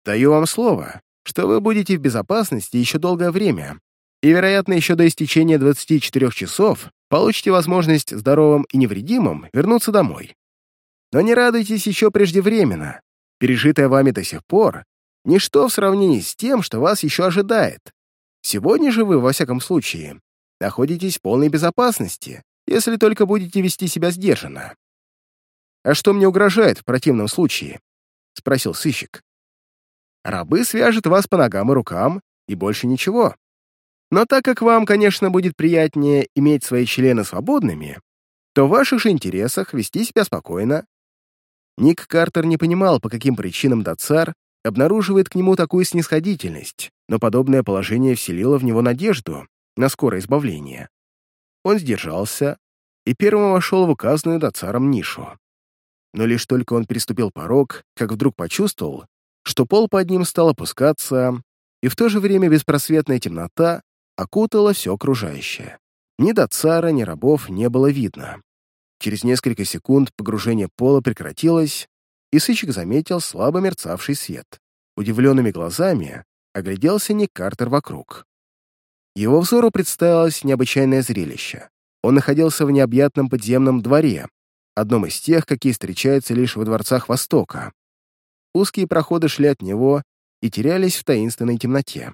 «Даю вам слово, что вы будете в безопасности еще долгое время, и, вероятно, еще до истечения 24 часов получите возможность здоровым и невредимым вернуться домой. Но не радуйтесь еще преждевременно. Пережитое вами до сих пор — ничто в сравнении с тем, что вас еще ожидает. Сегодня же вы, во всяком случае, находитесь в полной безопасности, если только будете вести себя сдержанно. «А что мне угрожает в противном случае?» — спросил сыщик. «Рабы свяжут вас по ногам и рукам, и больше ничего. Но так как вам, конечно, будет приятнее иметь свои члены свободными, то в ваших же интересах вести себя спокойно. Ник Картер не понимал, по каким причинам Дацар обнаруживает к нему такую снисходительность, но подобное положение вселило в него надежду на скорое избавление. Он сдержался и первым вошел в указанную Дацаром нишу. Но лишь только он переступил порог, как вдруг почувствовал, что пол под ним стал опускаться, и в то же время беспросветная темнота окутала все окружающее. Ни Дацара, ни рабов не было видно. Через несколько секунд погружение пола прекратилось, и сыщик заметил слабо мерцавший свет. Удивленными глазами огляделся Ник Картер вокруг. Его взору представилось необычайное зрелище. Он находился в необъятном подземном дворе, одном из тех, какие встречаются лишь во дворцах Востока. Узкие проходы шли от него и терялись в таинственной темноте.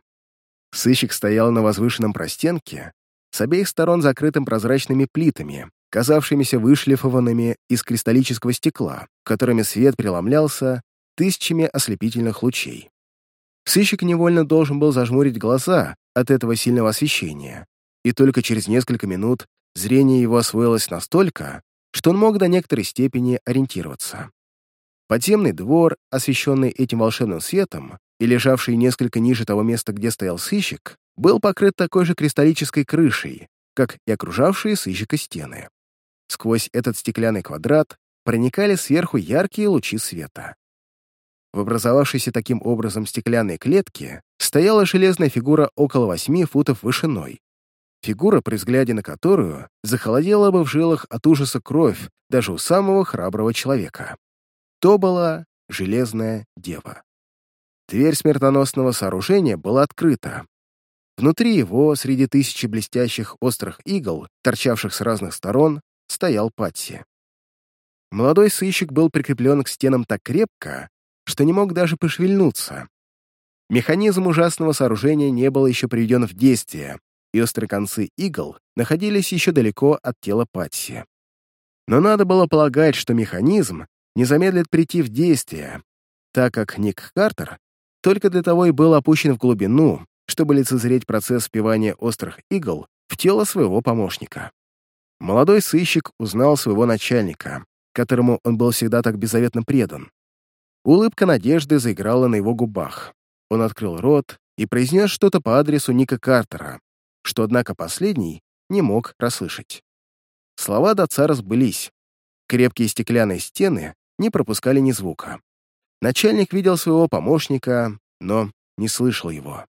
Сыщик стоял на возвышенном простенке, с обеих сторон закрытым прозрачными плитами, казавшимися вышлифованными из кристаллического стекла, которыми свет преломлялся тысячами ослепительных лучей. Сыщик невольно должен был зажмурить глаза от этого сильного освещения, и только через несколько минут зрение его освоилось настолько, что он мог до некоторой степени ориентироваться. Подземный двор, освещенный этим волшебным светом и лежавший несколько ниже того места, где стоял сыщик, был покрыт такой же кристаллической крышей, как и окружавшие сыщика стены. Сквозь этот стеклянный квадрат проникали сверху яркие лучи света. В образовавшейся таким образом стеклянной клетке стояла железная фигура около восьми футов вышиной. Фигура, при взгляде на которую захолодела бы в жилах от ужаса кровь даже у самого храброго человека. То была Железная Дева. Дверь смертоносного сооружения была открыта. Внутри его, среди тысячи блестящих острых игл, торчавших с разных сторон, стоял Патси. Молодой сыщик был прикреплен к стенам так крепко, что не мог даже пошевельнуться. Механизм ужасного сооружения не был еще приведен в действие, и острые концы игл находились еще далеко от тела Патси. Но надо было полагать, что механизм не замедлит прийти в действие, так как Ник Картер только для того и был опущен в глубину, чтобы лицезреть процесс впивания острых игл в тело своего помощника. Молодой сыщик узнал своего начальника, которому он был всегда так беззаветно предан. Улыбка надежды заиграла на его губах. Он открыл рот и произнес что-то по адресу Ника Картера, что, однако, последний не мог расслышать. Слова Датса разбылись. Крепкие стеклянные стены не пропускали ни звука. Начальник видел своего помощника, но не слышал его.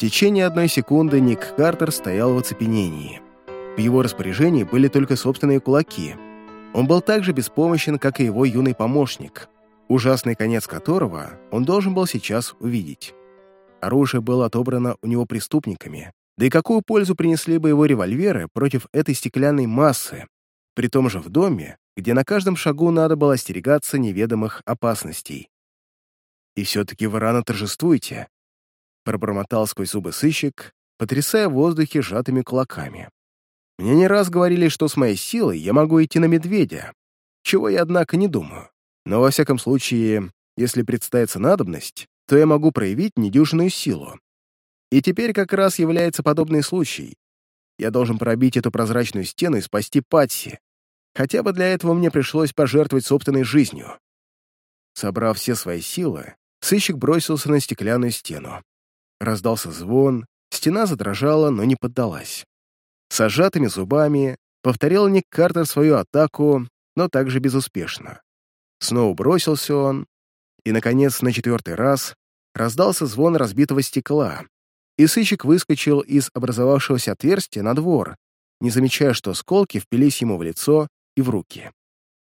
Течение одной секунды Ник Картер стоял в оцепенении. В его распоряжении были только собственные кулаки. Он был так же беспомощен, как и его юный помощник, ужасный конец которого он должен был сейчас увидеть. Оружие было отобрано у него преступниками, да и какую пользу принесли бы его револьверы против этой стеклянной массы, при том же в доме, где на каждом шагу надо было остерегаться неведомых опасностей. И все-таки вы рано торжествуете, пробормотал сквозь зубы сыщик, потрясая в воздухе сжатыми кулаками. Мне не раз говорили, что с моей силой я могу идти на медведя, чего я, однако, не думаю. Но, во всяком случае, если представится надобность, то я могу проявить недюжинную силу. И теперь как раз является подобный случай. Я должен пробить эту прозрачную стену и спасти Патси. Хотя бы для этого мне пришлось пожертвовать собственной жизнью. Собрав все свои силы, сыщик бросился на стеклянную стену. Раздался звон, Стена задрожала, но не поддалась. С сжатыми зубами повторил Ник Картер свою атаку, но также безуспешно. Снова бросился он, и, наконец, на четвертый раз раздался звон разбитого стекла, и сыщик выскочил из образовавшегося отверстия на двор, не замечая, что осколки впились ему в лицо и в руки.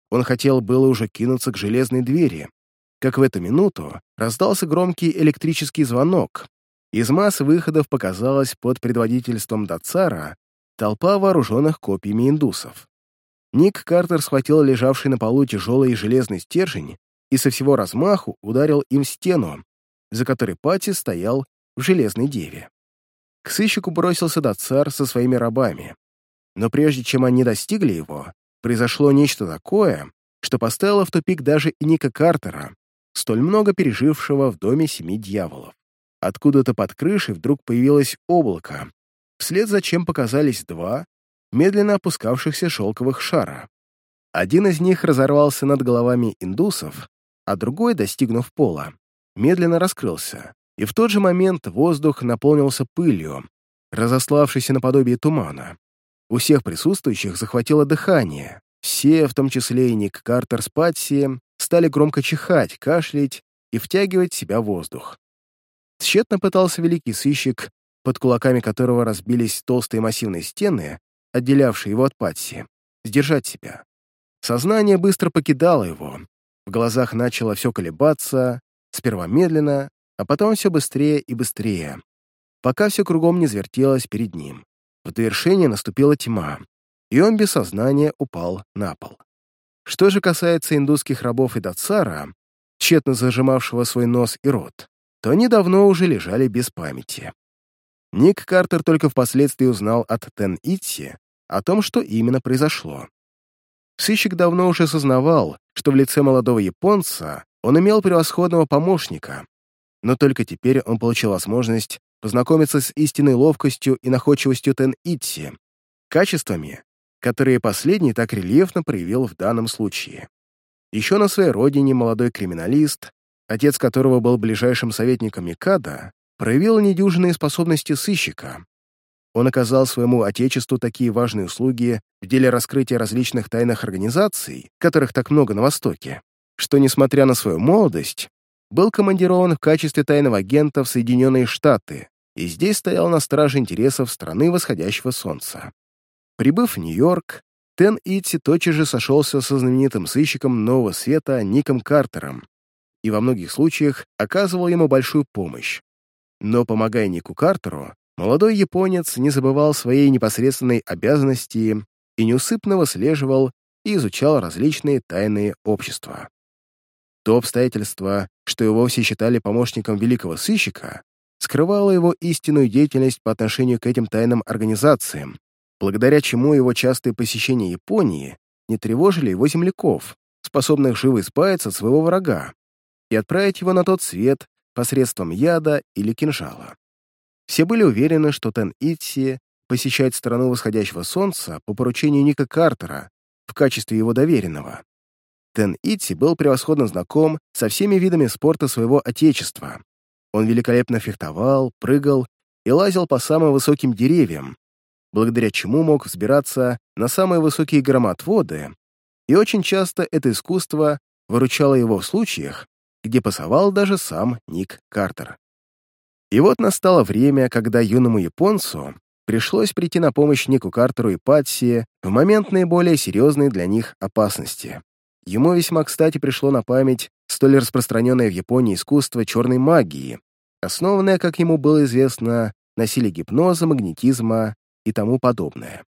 Он хотел было уже кинуться к железной двери, как в эту минуту раздался громкий электрический звонок. Из массы выходов показалась под предводительством Дацара толпа вооруженных копьями индусов. Ник Картер схватил лежавший на полу тяжелый железный стержень и со всего размаху ударил им стену, за которой Пати стоял в железной деве. К сыщику бросился Дацар со своими рабами. Но прежде чем они достигли его, произошло нечто такое, что поставило в тупик даже и Ника Картера, столь много пережившего в доме семи дьяволов. Откуда-то под крышей вдруг появилось облако, вслед за чем показались два медленно опускавшихся шелковых шара. Один из них разорвался над головами индусов, а другой, достигнув пола, медленно раскрылся, и в тот же момент воздух наполнился пылью, разославшейся наподобие тумана. У всех присутствующих захватило дыхание. Все, в том числе и Ник Картер с Патси, стали громко чихать, кашлять и втягивать в себя воздух. Тщетно пытался великий сыщик, под кулаками которого разбились толстые массивные стены, отделявшие его от Патси, сдержать себя. Сознание быстро покидало его. В глазах начало все колебаться, сперва медленно, а потом все быстрее и быстрее, пока все кругом не звертелось перед ним. В довершение наступила тьма, и он без сознания упал на пол. Что же касается индусских рабов и дацара, тщетно зажимавшего свой нос и рот, то они давно уже лежали без памяти. Ник Картер только впоследствии узнал от Тен Итси о том, что именно произошло. Сыщик давно уже сознавал, что в лице молодого японца он имел превосходного помощника, но только теперь он получил возможность познакомиться с истинной ловкостью и находчивостью Тен Итси, качествами, которые последний так рельефно проявил в данном случае. Еще на своей родине молодой криминалист, отец которого был ближайшим советником Микада, проявил недюжинные способности сыщика. Он оказал своему отечеству такие важные услуги в деле раскрытия различных тайных организаций, которых так много на Востоке, что, несмотря на свою молодость, был командирован в качестве тайного агента в Соединенные Штаты и здесь стоял на страже интересов страны восходящего солнца. Прибыв в Нью-Йорк, Тен Итси тотчас же сошелся со знаменитым сыщиком Нового Света Ником Картером и во многих случаях оказывал ему большую помощь. Но, помогая Нику Картеру, молодой японец не забывал своей непосредственной обязанности и неусыпно выслеживал и изучал различные тайные общества. То обстоятельство, что его все считали помощником великого сыщика, скрывало его истинную деятельность по отношению к этим тайным организациям, благодаря чему его частые посещения Японии не тревожили его земляков, способных живо избавиться от своего врага и отправить его на тот свет посредством яда или кинжала. Все были уверены, что Тен Итси посещает страну восходящего солнца по поручению Ника Картера в качестве его доверенного. Тен Итси был превосходно знаком со всеми видами спорта своего отечества. Он великолепно фехтовал, прыгал и лазил по самым высоким деревьям, благодаря чему мог взбираться на самые высокие громотводы, и очень часто это искусство выручало его в случаях, где пасовал даже сам Ник Картер. И вот настало время, когда юному японцу пришлось прийти на помощь Нику Картеру и Патси в момент наиболее серьезной для них опасности. Ему весьма кстати пришло на память столь распространенное в Японии искусство черной магии, основанное, как ему было известно, на силе гипноза, магнетизма и тому подобное.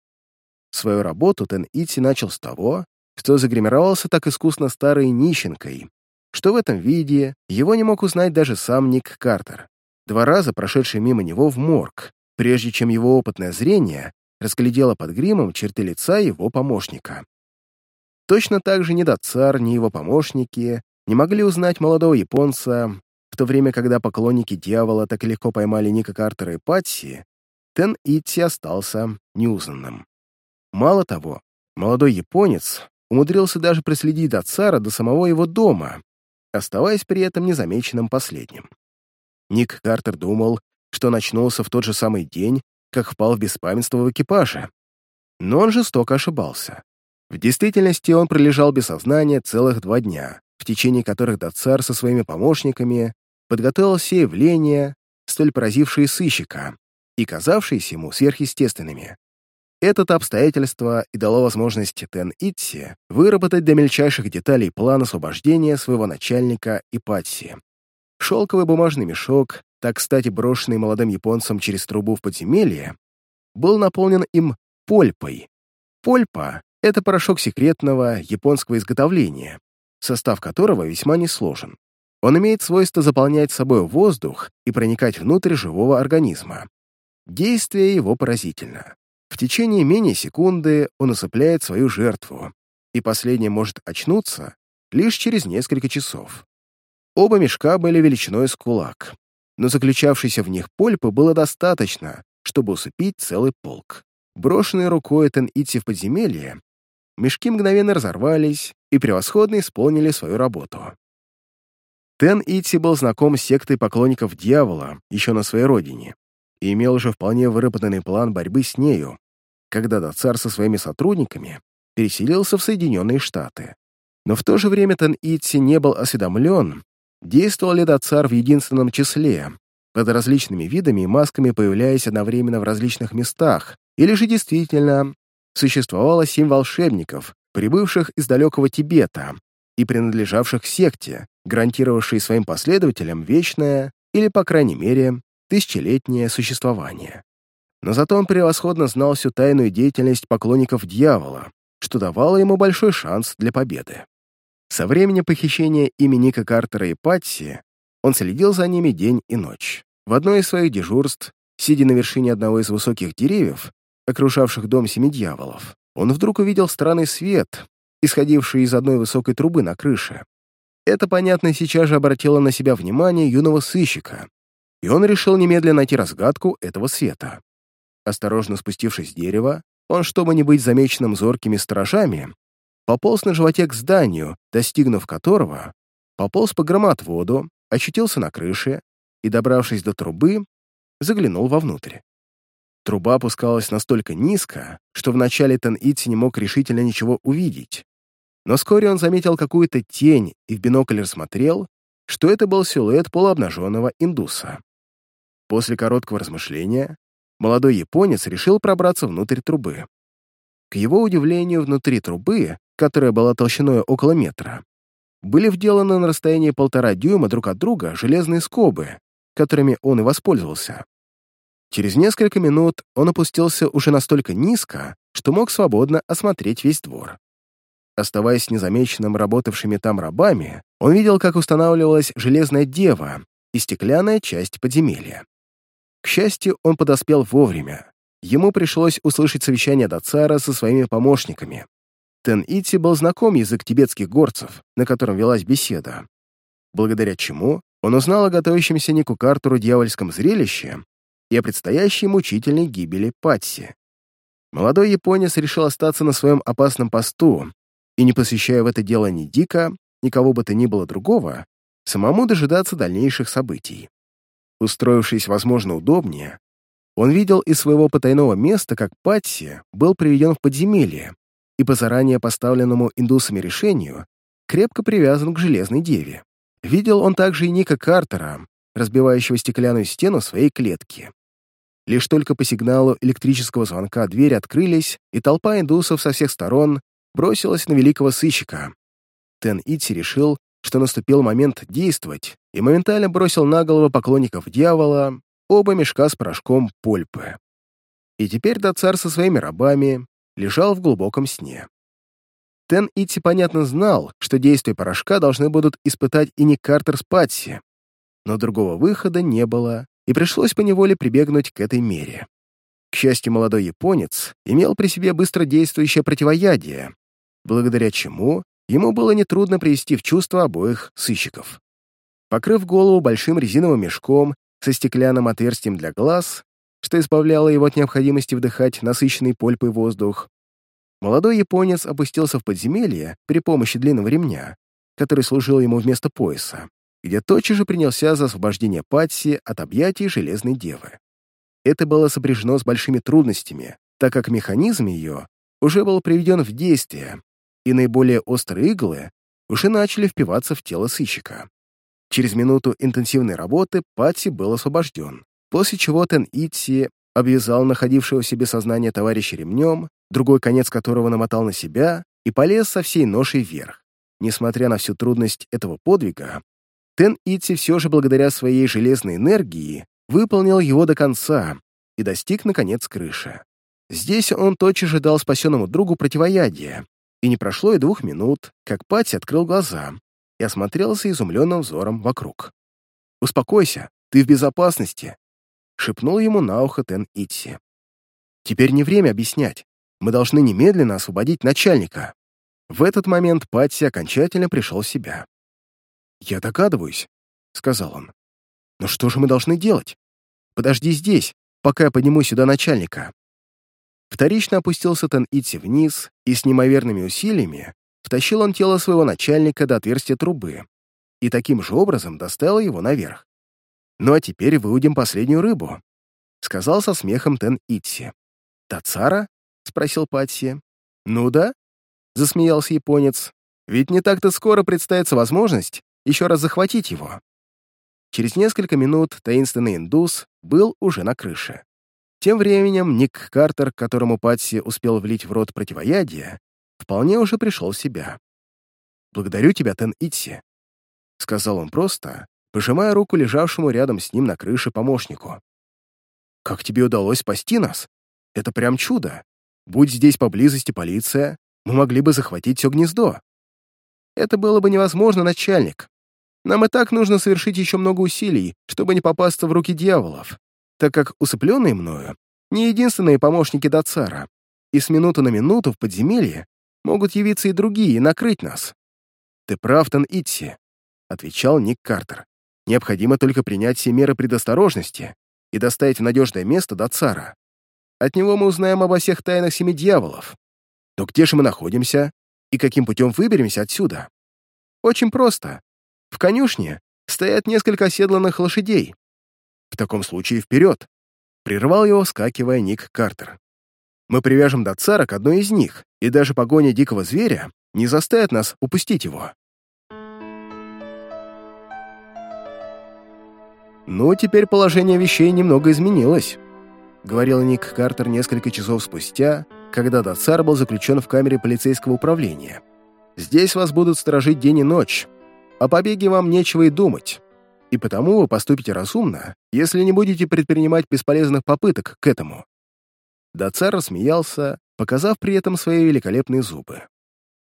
Свою работу Тен Ити начал с того, что загримировался так искусно старой нищенкой, что в этом виде его не мог узнать даже сам Ник Картер, два раза прошедший мимо него в морг, прежде чем его опытное зрение разглядело под гримом черты лица его помощника. Точно так же ни Дацар, ни его помощники не могли узнать молодого японца, в то время, когда поклонники дьявола так легко поймали Ника Картера и Патси, Тен Итти остался неузнанным. Мало того, молодой японец умудрился даже преследить Дацара до самого его дома, оставаясь при этом незамеченным последним. Ник Картер думал, что начнулся в тот же самый день, как впал в беспамятство в экипаже. Но он жестоко ошибался. В действительности он пролежал без сознания целых два дня, в течение которых Дацар со своими помощниками подготовил все явления, столь поразившие сыщика и казавшиеся ему сверхъестественными. Это обстоятельство и дало возможность Тен Итси выработать до мельчайших деталей план освобождения своего начальника Ипатси. Шелковый бумажный мешок, так кстати брошенный молодым японцем через трубу в подземелье, был наполнен им польпой. Польпа — это порошок секретного японского изготовления, состав которого весьма несложен. Он имеет свойство заполнять собой воздух и проникать внутрь живого организма. Действие его поразительно. В течение менее секунды он усыпляет свою жертву, и последняя может очнуться лишь через несколько часов. Оба мешка были величиной с кулак, но заключавшейся в них польпы было достаточно, чтобы усыпить целый полк. Брошенные рукой Тен-Ити в подземелье, мешки мгновенно разорвались и превосходно исполнили свою работу. Тен-Ити был знаком с сектой поклонников дьявола еще на своей родине и имел уже вполне выработанный план борьбы с нею, когда Дацар со своими сотрудниками переселился в Соединенные Штаты. Но в то же время Тен-Ити не был осведомлен, действовал ли Дацар в единственном числе, под различными видами и масками появляясь одновременно в различных местах, или же действительно существовало семь волшебников, прибывших из далекого Тибета и принадлежавших секте, гарантировавшей своим последователям вечное или, по крайней мере, тысячелетнее существование. Но зато он превосходно знал всю тайную деятельность поклонников дьявола, что давало ему большой шанс для победы. Со времени похищения ими Ника Картера и Патси он следил за ними день и ночь. В одно из своих дежурств, сидя на вершине одного из высоких деревьев, окружавших дом семи дьяволов, он вдруг увидел странный свет, исходивший из одной высокой трубы на крыше. Это, понятно, сейчас же обратило на себя внимание юного сыщика, и он решил немедленно найти разгадку этого света. Осторожно спустившись с дерева, он, чтобы не быть замеченным зоркими сторожами, пополз на животе к зданию, достигнув которого, пополз по громоотводу, очутился на крыше и, добравшись до трубы, заглянул вовнутрь. Труба опускалась настолько низко, что вначале Тен-Ити не мог решительно ничего увидеть. Но вскоре он заметил какую-то тень и в бинокль рассмотрел, что это был силуэт полуобнаженного индуса. После короткого размышления молодой японец решил пробраться внутрь трубы. К его удивлению, внутри трубы, которая была толщиной около метра, были вделаны на расстоянии полтора дюйма друг от друга железные скобы, которыми он и воспользовался. Через несколько минут он опустился уже настолько низко, что мог свободно осмотреть весь двор. Оставаясь незамеченным работавшими там рабами, он видел, как устанавливалась железная дева и стеклянная часть подземелья. К счастью, он подоспел вовремя. Ему пришлось услышать совещание Дацара со своими помощниками. Тен-Ити был знаком язык тибетских горцев, на котором велась беседа, благодаря чему он узнал о готовящемся Нику Картеру дьявольском зрелище и о предстоящей мучительной гибели Патси. Молодой японец решил остаться на своем опасном посту и, не посвящая в это дело ни Дика, никого бы то ни было другого, самому дожидаться дальнейших событий. Устроившись, возможно, удобнее, он видел из своего потайного места, как Патси был приведен в подземелье и по заранее поставленному индусами решению крепко привязан к железной деве. Видел он также и Ника Картера, разбивающего стеклянную стену своей клетки. Лишь только по сигналу электрического звонка двери открылись, и толпа индусов со всех сторон бросилась на великого сыщика. Тен Ити решил, что наступил момент действовать, и моментально бросил на голову поклонников дьявола оба мешка с порошком пульпы. И теперь Дацар со своими рабами лежал в глубоком сне. Тен Ити понятно знал, что действия порошка должны будут испытать и не Картер с Патси, но другого выхода не было, и пришлось поневоле прибегнуть к этой мере. К счастью, молодой японец имел при себе быстродействующее противоядие, благодаря чему ему было нетрудно привести в чувство обоих сыщиков. Покрыв голову большим резиновым мешком со стеклянным отверстием для глаз, что избавляло его от необходимости вдыхать насыщенный польпой воздух, молодой японец опустился в подземелье при помощи длинного ремня, который служил ему вместо пояса, где тотчас же принялся за освобождение Патси от объятий Железной Девы. Это было сопряжено с большими трудностями, так как механизм ее уже был приведен в действие, и наиболее острые иглы уже начали впиваться в тело сыщика. Через минуту интенсивной работы Патси был освобожден, после чего Тен Итси обвязал находившегося без сознания товарища ремнем, другой конец которого намотал на себя и полез со всей ношей вверх. Несмотря на всю трудность этого подвига, Тен Итси все же благодаря своей железной энергии выполнил его до конца и достиг, наконец, крыши. Здесь он тотчас же дал спасенному другу противоядие, и не прошло и двух минут, как Пати открыл глаза и осмотрелся изумленным взором вокруг. «Успокойся, ты в безопасности», — шепнул ему на ухо Тен Итси. «Теперь не время объяснять. Мы должны немедленно освободить начальника». В этот момент Патси окончательно пришел в себя. «Я догадываюсь», — сказал он. «Но что же мы должны делать? Подожди здесь, пока я подниму сюда начальника». Вторично опустился Тен Итси вниз и с неимоверными усилиями втащил он тело своего начальника до отверстия трубы и таким же образом доставил его наверх. «Ну а теперь выудим последнюю рыбу», — сказал со смехом Тен Итси. «Тацара?» — спросил Патси. «Ну да», — засмеялся японец. «Ведь не так-то скоро представится возможность еще раз захватить его». Через несколько минут таинственный индус был уже на крыше. Тем временем Ник Картер, которому Патси успел влить в рот противоядие, вполне уже пришел в себя. «Благодарю тебя, Тен Итси», — сказал он просто, пожимая руку лежавшему рядом с ним на крыше помощнику. «Как тебе удалось спасти нас? Это прям чудо. Будь здесь поблизости полиция, мы могли бы захватить все гнездо. Это было бы невозможно, начальник. Нам и так нужно совершить еще много усилий, чтобы не попасться в руки дьяволов, так как усыпленные мною не единственные помощники Дацара, и с минуты на минуту в подземелье могут явиться и другие и накрыть нас. «Ты прав, Тан Итси», — отвечал Ник Картер. «Необходимо только принять все меры предосторожности и доставить в надежное место Дацара. От него мы узнаем обо всех тайнах семи дьяволов. Но где же мы находимся и каким путем выберемся отсюда? Очень просто. В конюшне стоят несколько оседланных лошадей. В таком случае вперед. Прервал его, вскакивая Ник Картер. Мы привяжем до цара к одной из них, и даже погоня дикого зверя не заставит нас упустить его. «Ну, теперь положение вещей немного изменилось», — говорил Ник Картер несколько часов спустя, когда Дацар был заключен в камере полицейского управления. «Здесь вас будут сторожить день и ночь. О побеге вам нечего и думать. И потому вы поступите разумно, если не будете предпринимать бесполезных попыток к этому». Дацар рассмеялся, показав при этом свои великолепные зубы.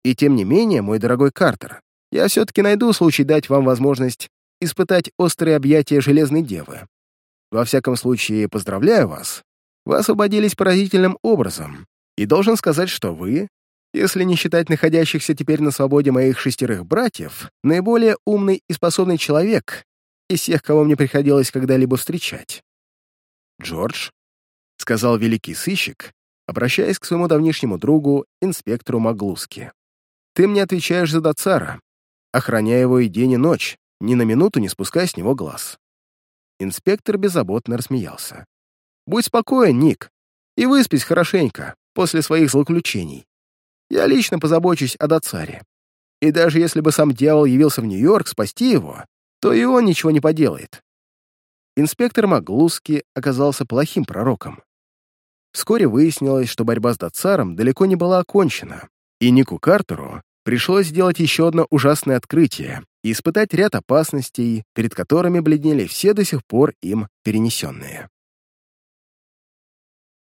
«И тем не менее, мой дорогой Картер, я все-таки найду случай дать вам возможность испытать острые объятия Железной Девы. Во всяком случае, поздравляю вас. Вы освободились поразительным образом, и должен сказать, что вы, если не считать находящихся теперь на свободе моих шестерых братьев, наиболее умный и способный человек из всех, кого мне приходилось когда-либо встречать. «Джордж», — сказал великий сыщик, обращаясь к своему давнишнему другу, инспектору Маглуски, «ты мне отвечаешь за Дацара, охраняя его и день, и ночь, ни на минуту не спуская с него глаз». Инспектор беззаботно рассмеялся. «Будь спокоен, Ник, и выспись хорошенько после своих злоключений. Я лично позабочусь о Дацаре. И даже если бы сам дьявол явился в Нью-Йорк спасти его, то и он ничего не поделает. Инспектор Маглуски оказался плохим пророком. Вскоре выяснилось, что борьба с Дацаром далеко не была окончена, и Нику Картеру пришлось сделать еще одно ужасное открытие и испытать ряд опасностей, перед которыми бледнели все до сих пор им перенесенные.